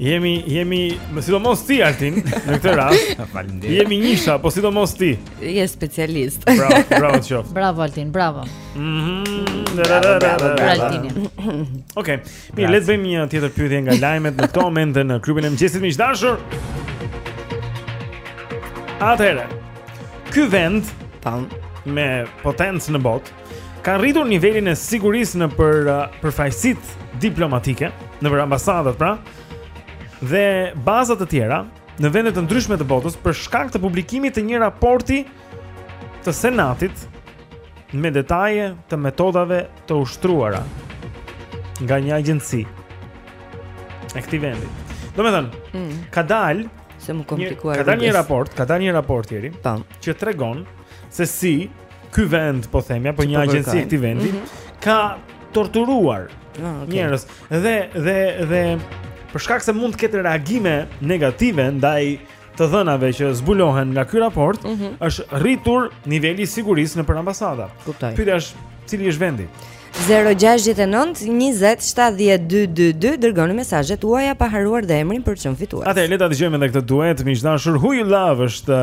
Jemi jemi më sidomos ti Altin në këtë rast. Faleminderit. Jemi njësha, po sidomos ti. Je specialist. Bravo, bravo ti. Bravo Altin, bravo. Mhm. Altin. Okej. Mirë, le të bëjmë një tjetër pyetje nga lajmet në këtë moment në klubin e mëngjesit miq të dashur. Atëherë. Ky vend tan me potencë në botë. Ka rritur nivelin e sigurisë nëpër uh, përfaqësitë diplomatike, nëpër ambasadat pra, dhe baza të tjera në vende të ndryshme të botës për shkak të publikimit të një raporti të Senatit me detaje të metodave të ushtruara nga një agjenci e këtij vendi. Domethënë, mm. ka dalë se më komplikuar. Ka dalë një raport, ka dalë një raport i ri, që tregon se si ky vend, po themi, apo një agjenci e këtij vendi mm -hmm. ka torturuar ah, okay. njerëz dhe dhe dhe për shkak se mund të ketë reagime negative ndaj të dhënave që zbulohen nga ky raport, mm -hmm. është rritur niveli i sigurisë nëpër ambasada. Kuptoj. Pyetja është, cili është vendi? 0-6-9-20-7-12-2 Dërgoni mesazhet tuaja pa harruar dhe emrin për të qenë fitues. Atëherë, le ta dëgjojmë dhe këtë duet miq të dashur, who you love është uh,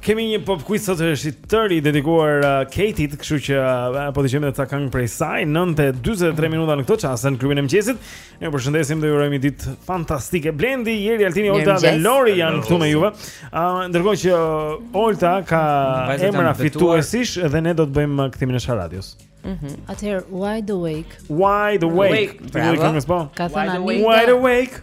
Kemi një pop quiz sot që është i tërë i dedikuar uh, Katie-t, kështu që uh, po dëgjojmë edhe ca këngë prej saj 9:43 minuta në këtë çast në klubin e mëngjesit. Ne ju përshëndesim dhe ju urojmë një ditë fantastike. Blendi, Jeri, Altini, Olta dhe Mirëmëngjes. Lori janë këtu me juve. Ë ndërkohë që uh, Olta ka Vajzat janë emra betuar. fituesish dhe ne do të bëjmë uh, kthimin e sharadës. Atëherë Wide Awake Wide awake. Awake, Ti bravo. duhet këngës po. ka thënë Wide Anita. Wide awake.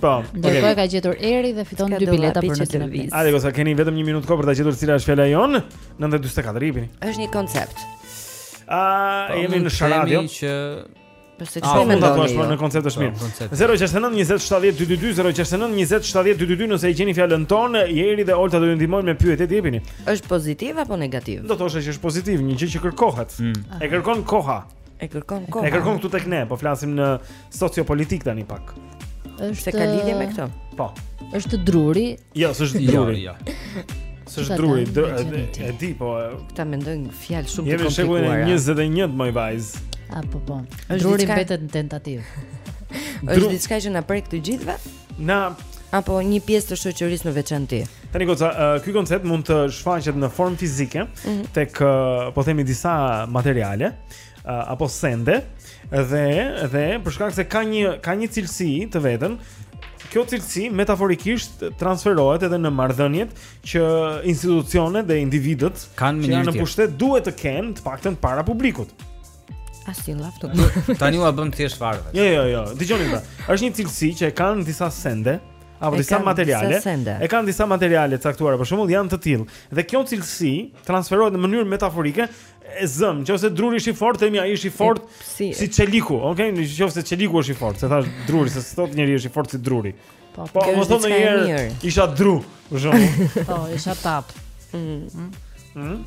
Po. Ndërkohë ka gjetur Eri dhe fiton dy bileta për në televizion. Hajde, goca, keni vetëm 1 minutë kohë për ta gjetur cila është fjala jonë? 9:44 jepini. Është një koncept. A po, jemi në radio? Që Përse ah, çfarë mendoni? Po, po, në koncept është mirë. 069 20 70 222 069 20 70 222 nëse e gjeni fjalën tonë, Jeri dhe Olta do ju ndihmojnë me pyetjet e jepini. Është pozitiv apo negativ? Do thosha që është pozitiv, një gjë që kërkohet. Mm. E kërkon koha. E kërkon koha. E kërkon këtu tek ne, po flasim në sociopolitik tani pak. Është Se ka lidhje me këtë. Po. Është druri? Jo, s'është jo, druri. Jo, jo. S'është druri, e di, po. Këta mendojnë fjalë shumë të komplikuara. Jemi në shekullin e 21-të moj vajzë. A po po. Druri mbetet në tentativë. Është diçka që na prek të gjithëve? Na apo një pjesë të shoqërisë në veçanti. Tani goca, ky koncept mund të shfaqet në formë fizike mm -hmm. tek po themi disa materiale, uh, apo sende dhe dhe për shkak se ka një ka një cilësi të vetën, kjo cilësi metaforikisht transferohet edhe në marrëdhëniet që institucionet dhe individët kanë me njëri-tjetrin. Në pushtet duhet të kenë të paktën para publikut. Asi laftu. Tani ua bëmë thjesht fare. Jo, jo, jo. Dëgjoni pra. Është një cilësi që e kanë disa sende apo disa materiale. E kanë disa materiale caktuara, për shembull, janë të tillë. Dhe kjo cilësi transferohet në mënyrë metaforike e zënë. Nëse druri është i fortë, themi ai është i fortë si, si çeliku, okay? Nëse çeliku është i fortë, se thashë druri, se sot njeriu është i fortë si druri. Po, po, po më thonë. Një herë isha dru, për shembull. Po, isha tap. Ëh. Mm. Mm. Mm.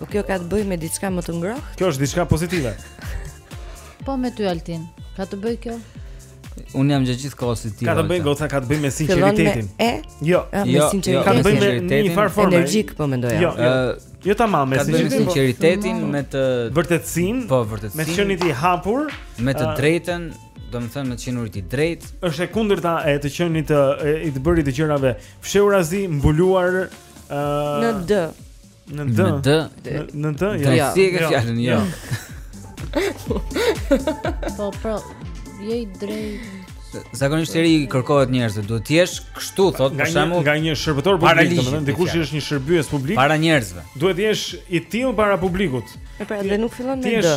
Po kjo ka të bëjë me diçka më të ngrohtë? Kjo është diçka pozitive. Po me ty Altin. Ka të bëjë kjo? Unë jam gjatë gjithë kohës i tillë. Ka të bëjë goca, ka të bëjë me sinqeritetin. E? Jo, jo, me jo, sinqeritetin. Ka të bëjë me një farë forme. Energjik po mendoja. Jo, jo. Jo tamam, me sinqeritetin. sinqeritetin, me të vërtetësinë. Po, vërtetësinë. Me të qenit i hapur, me të drejtën, domethënë me të qenurit i drejtë. Është e kundërta e të qenit të i të bërit të gjërave fshehurazi, mbuluar ë në D. Në D. Në D. Në D. Jo. Ja, s'e di ke jo. fjalën? Jo. Po, po. Je i drejtë. Zakonisht i kërkohet njerëzve, duhet të jesh kështu thotë, për shembull, nga një shërbëtor publik, domethënë dikush që është një shërbyes publik. Para njerëzve. Duhet të jesh i tillë para publikut. E pra, dhe nuk fillon me D.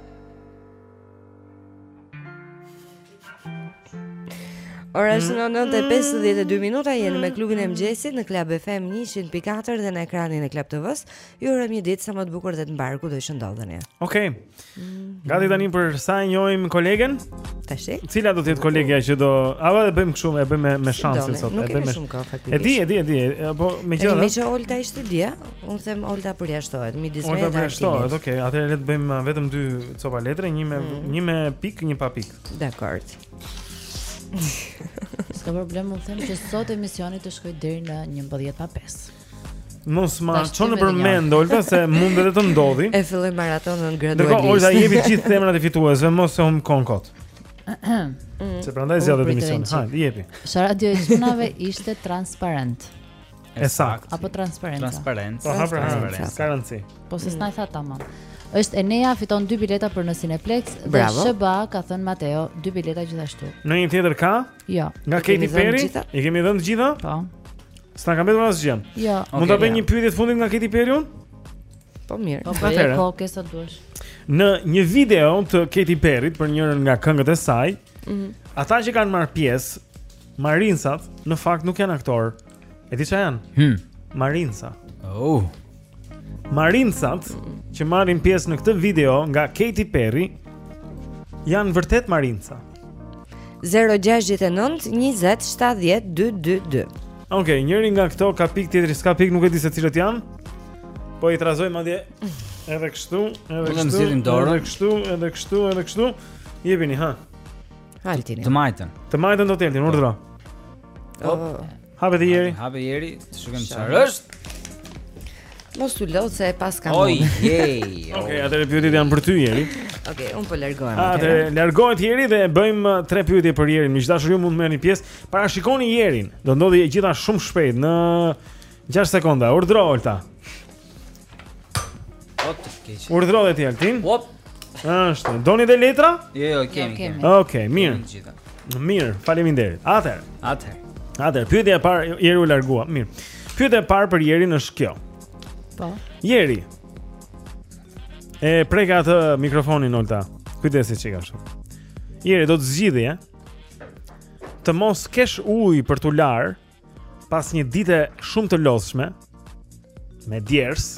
Ora është në 9:52 minuta jeni me klubin e mëngjesit në Club FM 100.4 dhe në ekranin e Club TV-s. Ju urojmë një ditë sa më të bukur dhe të mbarë kudo që të ndodheni. Okej. Okay. Gati tani për sa e njohim kolegen? Ta shohim. Cila do të jetë kolegja që do apo e bëjmë kështu, e bëjmë me, me shanse sot, e bëjmë. E di, e di, e di. Po meqë Olta ishte dje. Unë them Olta përjashtohet midis meje të Olta përjashtohet, ok, atëherë le të bëjmë uh, vetëm dy copa letre, një me mm. një me pikë, një pa pikë. Dakord. S'ka problem, unë them që sot emisioni të shkojë deri në 11 pa 5. Mos ma ço nëpër mend Olta se mund edhe të ndodhë. E filloj maratonën gradualisht. Dërgo Olta i jepi të gjithë emrat e fituesve, mos humb kohën kot. Se prandaj zgjatet emisioni. Ha, i jepi. Sa radio e çunave ishte transparent. E saktë. Apo transparenca. Transparenca. Po, transparenca. Ka rëndësi. Po s'na e tha tamam. Është Enea fiton dy bileta për në Cineplex dhe SHBA ka thënë Mateo dy bileta gjithashtu. Ndonjë tjetër ka? Jo. Nga Katy Perry? I kemi dhënë të gjitha? Po. S'na ka mbetur asgjë. Jo. Mund ta bëj një pyetje të fundit nga Katy Perry unë? Po mirë. Po bëje, po ke sa duash. Në një video të Katy Perry për njërën nga këngët e saj, mhm. ata që kanë marrë pjesë, Marinsat, në fakt nuk janë aktorë. E di çfarë janë? Hm. Marinsa. Oh. Marinsat që marrin pjesë në këtë video nga Katy Perry janë vërtet Marinsa. 069 20 70 222. Okej, okay, njëri nga këto ka pikë, tjetri s'ka pikë, nuk e di se cilat janë. Po i trazoj madje edhe kështu, edhe kështu, edhe kështu, edhe kështu, edhe kështu. Jepini, ha. Altini. Të majtën. Të majtën do ti Altin, urdhëro. Hop. Hape dhe Jeri. Hape Jeri, të shikojmë çfarë është. Mos u lodh se e pas kam. Oj, jej. Okej, atëherë pyetjet janë për ty Jeri. Okej, unë po largohem. Atëherë largohet Jeri dhe bëjmë uh, tre pyetje për Jerin. Miq të dashur, ju mund të merrni pjesë. Parashikoni Jerin. Do ndodhë e gjitha shumë shpejt në 6 sekonda. Urdhro Olta. Urdhro dhe ti Altin. Hop. Ashtu. Doni dhe letra? Jo, jo, kemi. Jo, kemi. Okej, okay, mirë. Mirë, faleminderit. Atëherë. Atëherë. Atëherë, pyetja e parë Jeri u largua. Mirë. Pyetja e parë për Jerin është kjo. Po. Jeri. E preka atë mikrofonin Olta. Kujdes një çikë kështu. Jeri do të zgjidhje. Të mos kesh ujë për t'u larë, Pas një dite shumë të lodhshme me djers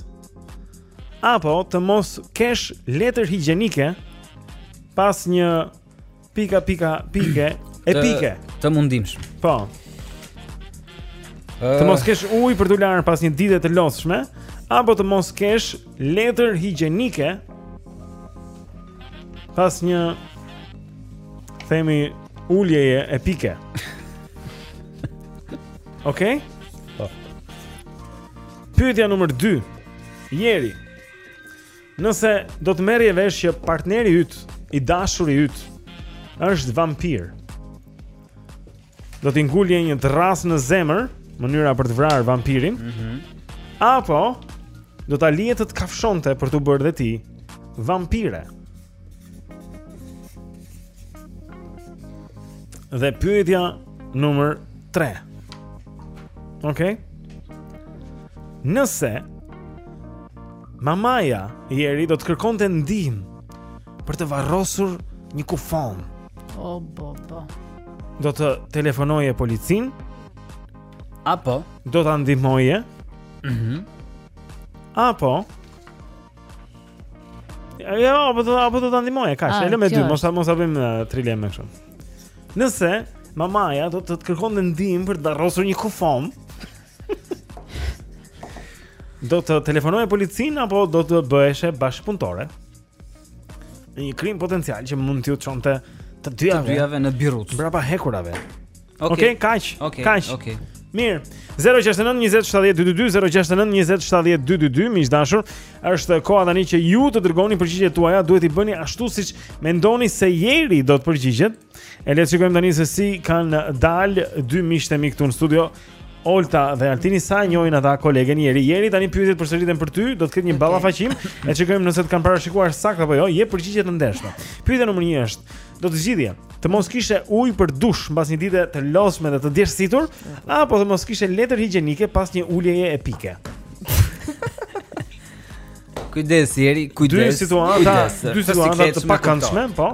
apo të mos kesh letër higjienike pas një pika pika pike epike të, të mundimshme. Po. Të mos kesh ujë për t'u larë pas një dite të lodhshme apo të mos kesh letër higjienike Pas një themi uljeje epike. Okej? Okay? Po. Pyetja numër 2. Jeri. Nëse do të merrje vesh që partneri yt, i dashuri yt, është vampir. do t'i ngulje një dërrasë në zemër, mënyra për të vrarë vampirin. Mhm. Mm apo do ta lije të të kafshonte për t'u bërë dhe ti vampire. Dhe pyetja numër 3. Okej. Okay? Nëse mamaja Jeri do të kërkonte ndihmë për të varrosur një kufomë. O bo bo. Do të telefonoje policinë? Apo do ta ndihmoje? Mhm. Mm apo Ja, apo do apo do ta ndihmoje kaq, ah, e lëmë dy, mos ta mos ta bëjmë uh, trilemë kështu. Nëse mamaja do të të kërkonte ndihmë për të varrosur një kufomë, do të telefonoje policinë apo do të bëheshe bashkëpunëtore? Në një krim potencial që mund t'ju çonte të dyjave. Të dyjave në birucë. Prapa hekurave. Okej, okay. okay, kaq. Okay, kaq. Okej. Okay. Mirë. 069 20 70 222 069 20 70 222 miq të dashur, është koha tani që ju të dërgoni përgjigjet tuaja, duhet t'i bëni ashtu siç mendoni se Jeri do të përgjigjet. E le të shikojmë tani se si kanë dalë dy miqtë e mi këtu në studio. Olta dhe Altini sa e njohin ata kolegen Jeri. Jeri tani pyetjet përsëriten për ty, do të ketë një okay. ballafaqim, e shikojmë nëse të kanë parashikuar saktë apo jo. Jep përgjigje të ndershme. Pyetja nr. 1 është, do të zgjidhje, të mos kishe ujë për dush mbas një dite të lodhshme dhe të djersitur, apo të mos kishe letër higjienike pas një uljeje epike. Kujdes Jeri, kujdes. Dy situata, dy situata të pakëndshme, po.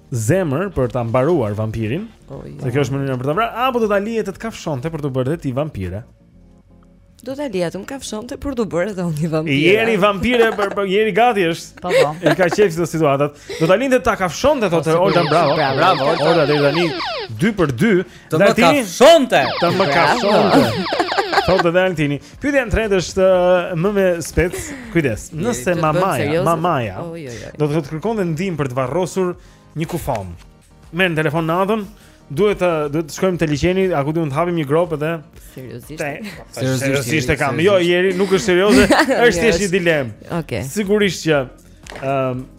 zemër për ta mbaruar vampirin. Oh, jo. Se kjo është mënyra për ta vrarë apo do ta lije të të kafshonte për të bërë ty vampire. Do ta lija të më kafshonte për t'u bërë edhe unë vampire. Jeri vampire për për jeri gati është. Po po. E ka qejf këto situatat. Do ta linte ta kafshonte thotë po, Olta bravo. Bravo. Olta deri tani 2 për 2. Të më kafshonte. Të më kafshonte. Thotë edhe Altini, Pyetja e tretë është më me spec. Kujdes. Nëse mamaja, mamaja oh, jo, jo. do të kërkonte ndihmë për të varrosur një kufomë. Merr në telefon natën, duhet të duhet të shkojmë te liqeni, a ku duhet të hapim një gropë edhe? Seriozisht. Seriozisht e kam. Jo, Jeri nuk është serioze, është thjesht një dilemë. Okej. Sigurisht që ëm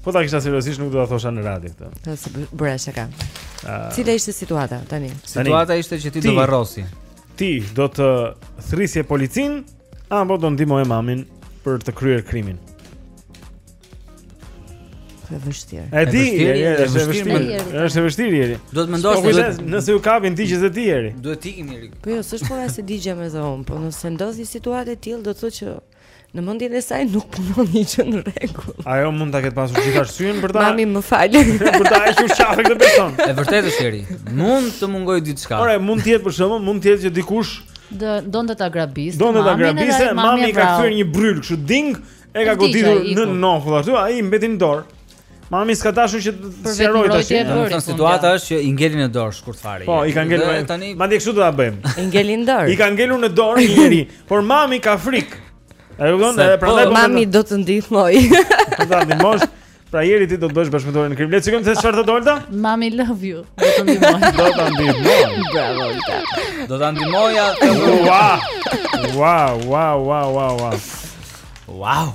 Po ta kisha seriozisht nuk do ta thosha në radio këtë. Po se bëra shaka. Cila ishte situata tani? Situata ishte që ti do varrosje. Ti do të thërrisje policinë apo do ndihmoje mamin për të kryer krimin? Është vështirë. E di, është vështirë. Është vështirë Jeri. Duhet mendosh po, se nëse ju kapin ti që të tjerë. Duhet të ikim Jeri. Po jo, s'është puna se digjë me zonë, po nëse ndodh një situatë e tillë do të thotë që Në mendjen e saj nuk punon një gjë në rregull. Ajo mund ta ketë pasur gjithë arsyen për ta. Mami më fal. për ta hequr qafe këtë person. E vërtetë është Jeri. Mund të mungojë diçka. Ore, mund të jetë për shembull, mund të jetë që dikush donte ta grabiste. Donte ta grabiste, mami ka kthyer një bryl kështu ding, e ka goditur në nofull ashtu, ai mbeti në dorë. Mami s'ka dashur që të sqaroj tash. Situata është që i ngelin në dorë shkurt fare. Po, i ka ngelur tani. Madje kështu do ta bëjmë. I ngeli në dorë. I ka ngelur në dorë një njeri, por mami ka frikë. Ai vëllon, edhe po, prandaj po mami do të ndihmojë. Do ta ndihmosh. Pra jeri ti do të bëhesh bashkautore në krim. Le të shikojmë se çfarë thotë Olta. Mami love you. Do ta ndihmoj. Do ta ndihmoj. Bravo Olta. Do ta ndihmoja. Wow. Wow, wow, wow, wow, wow. Wow.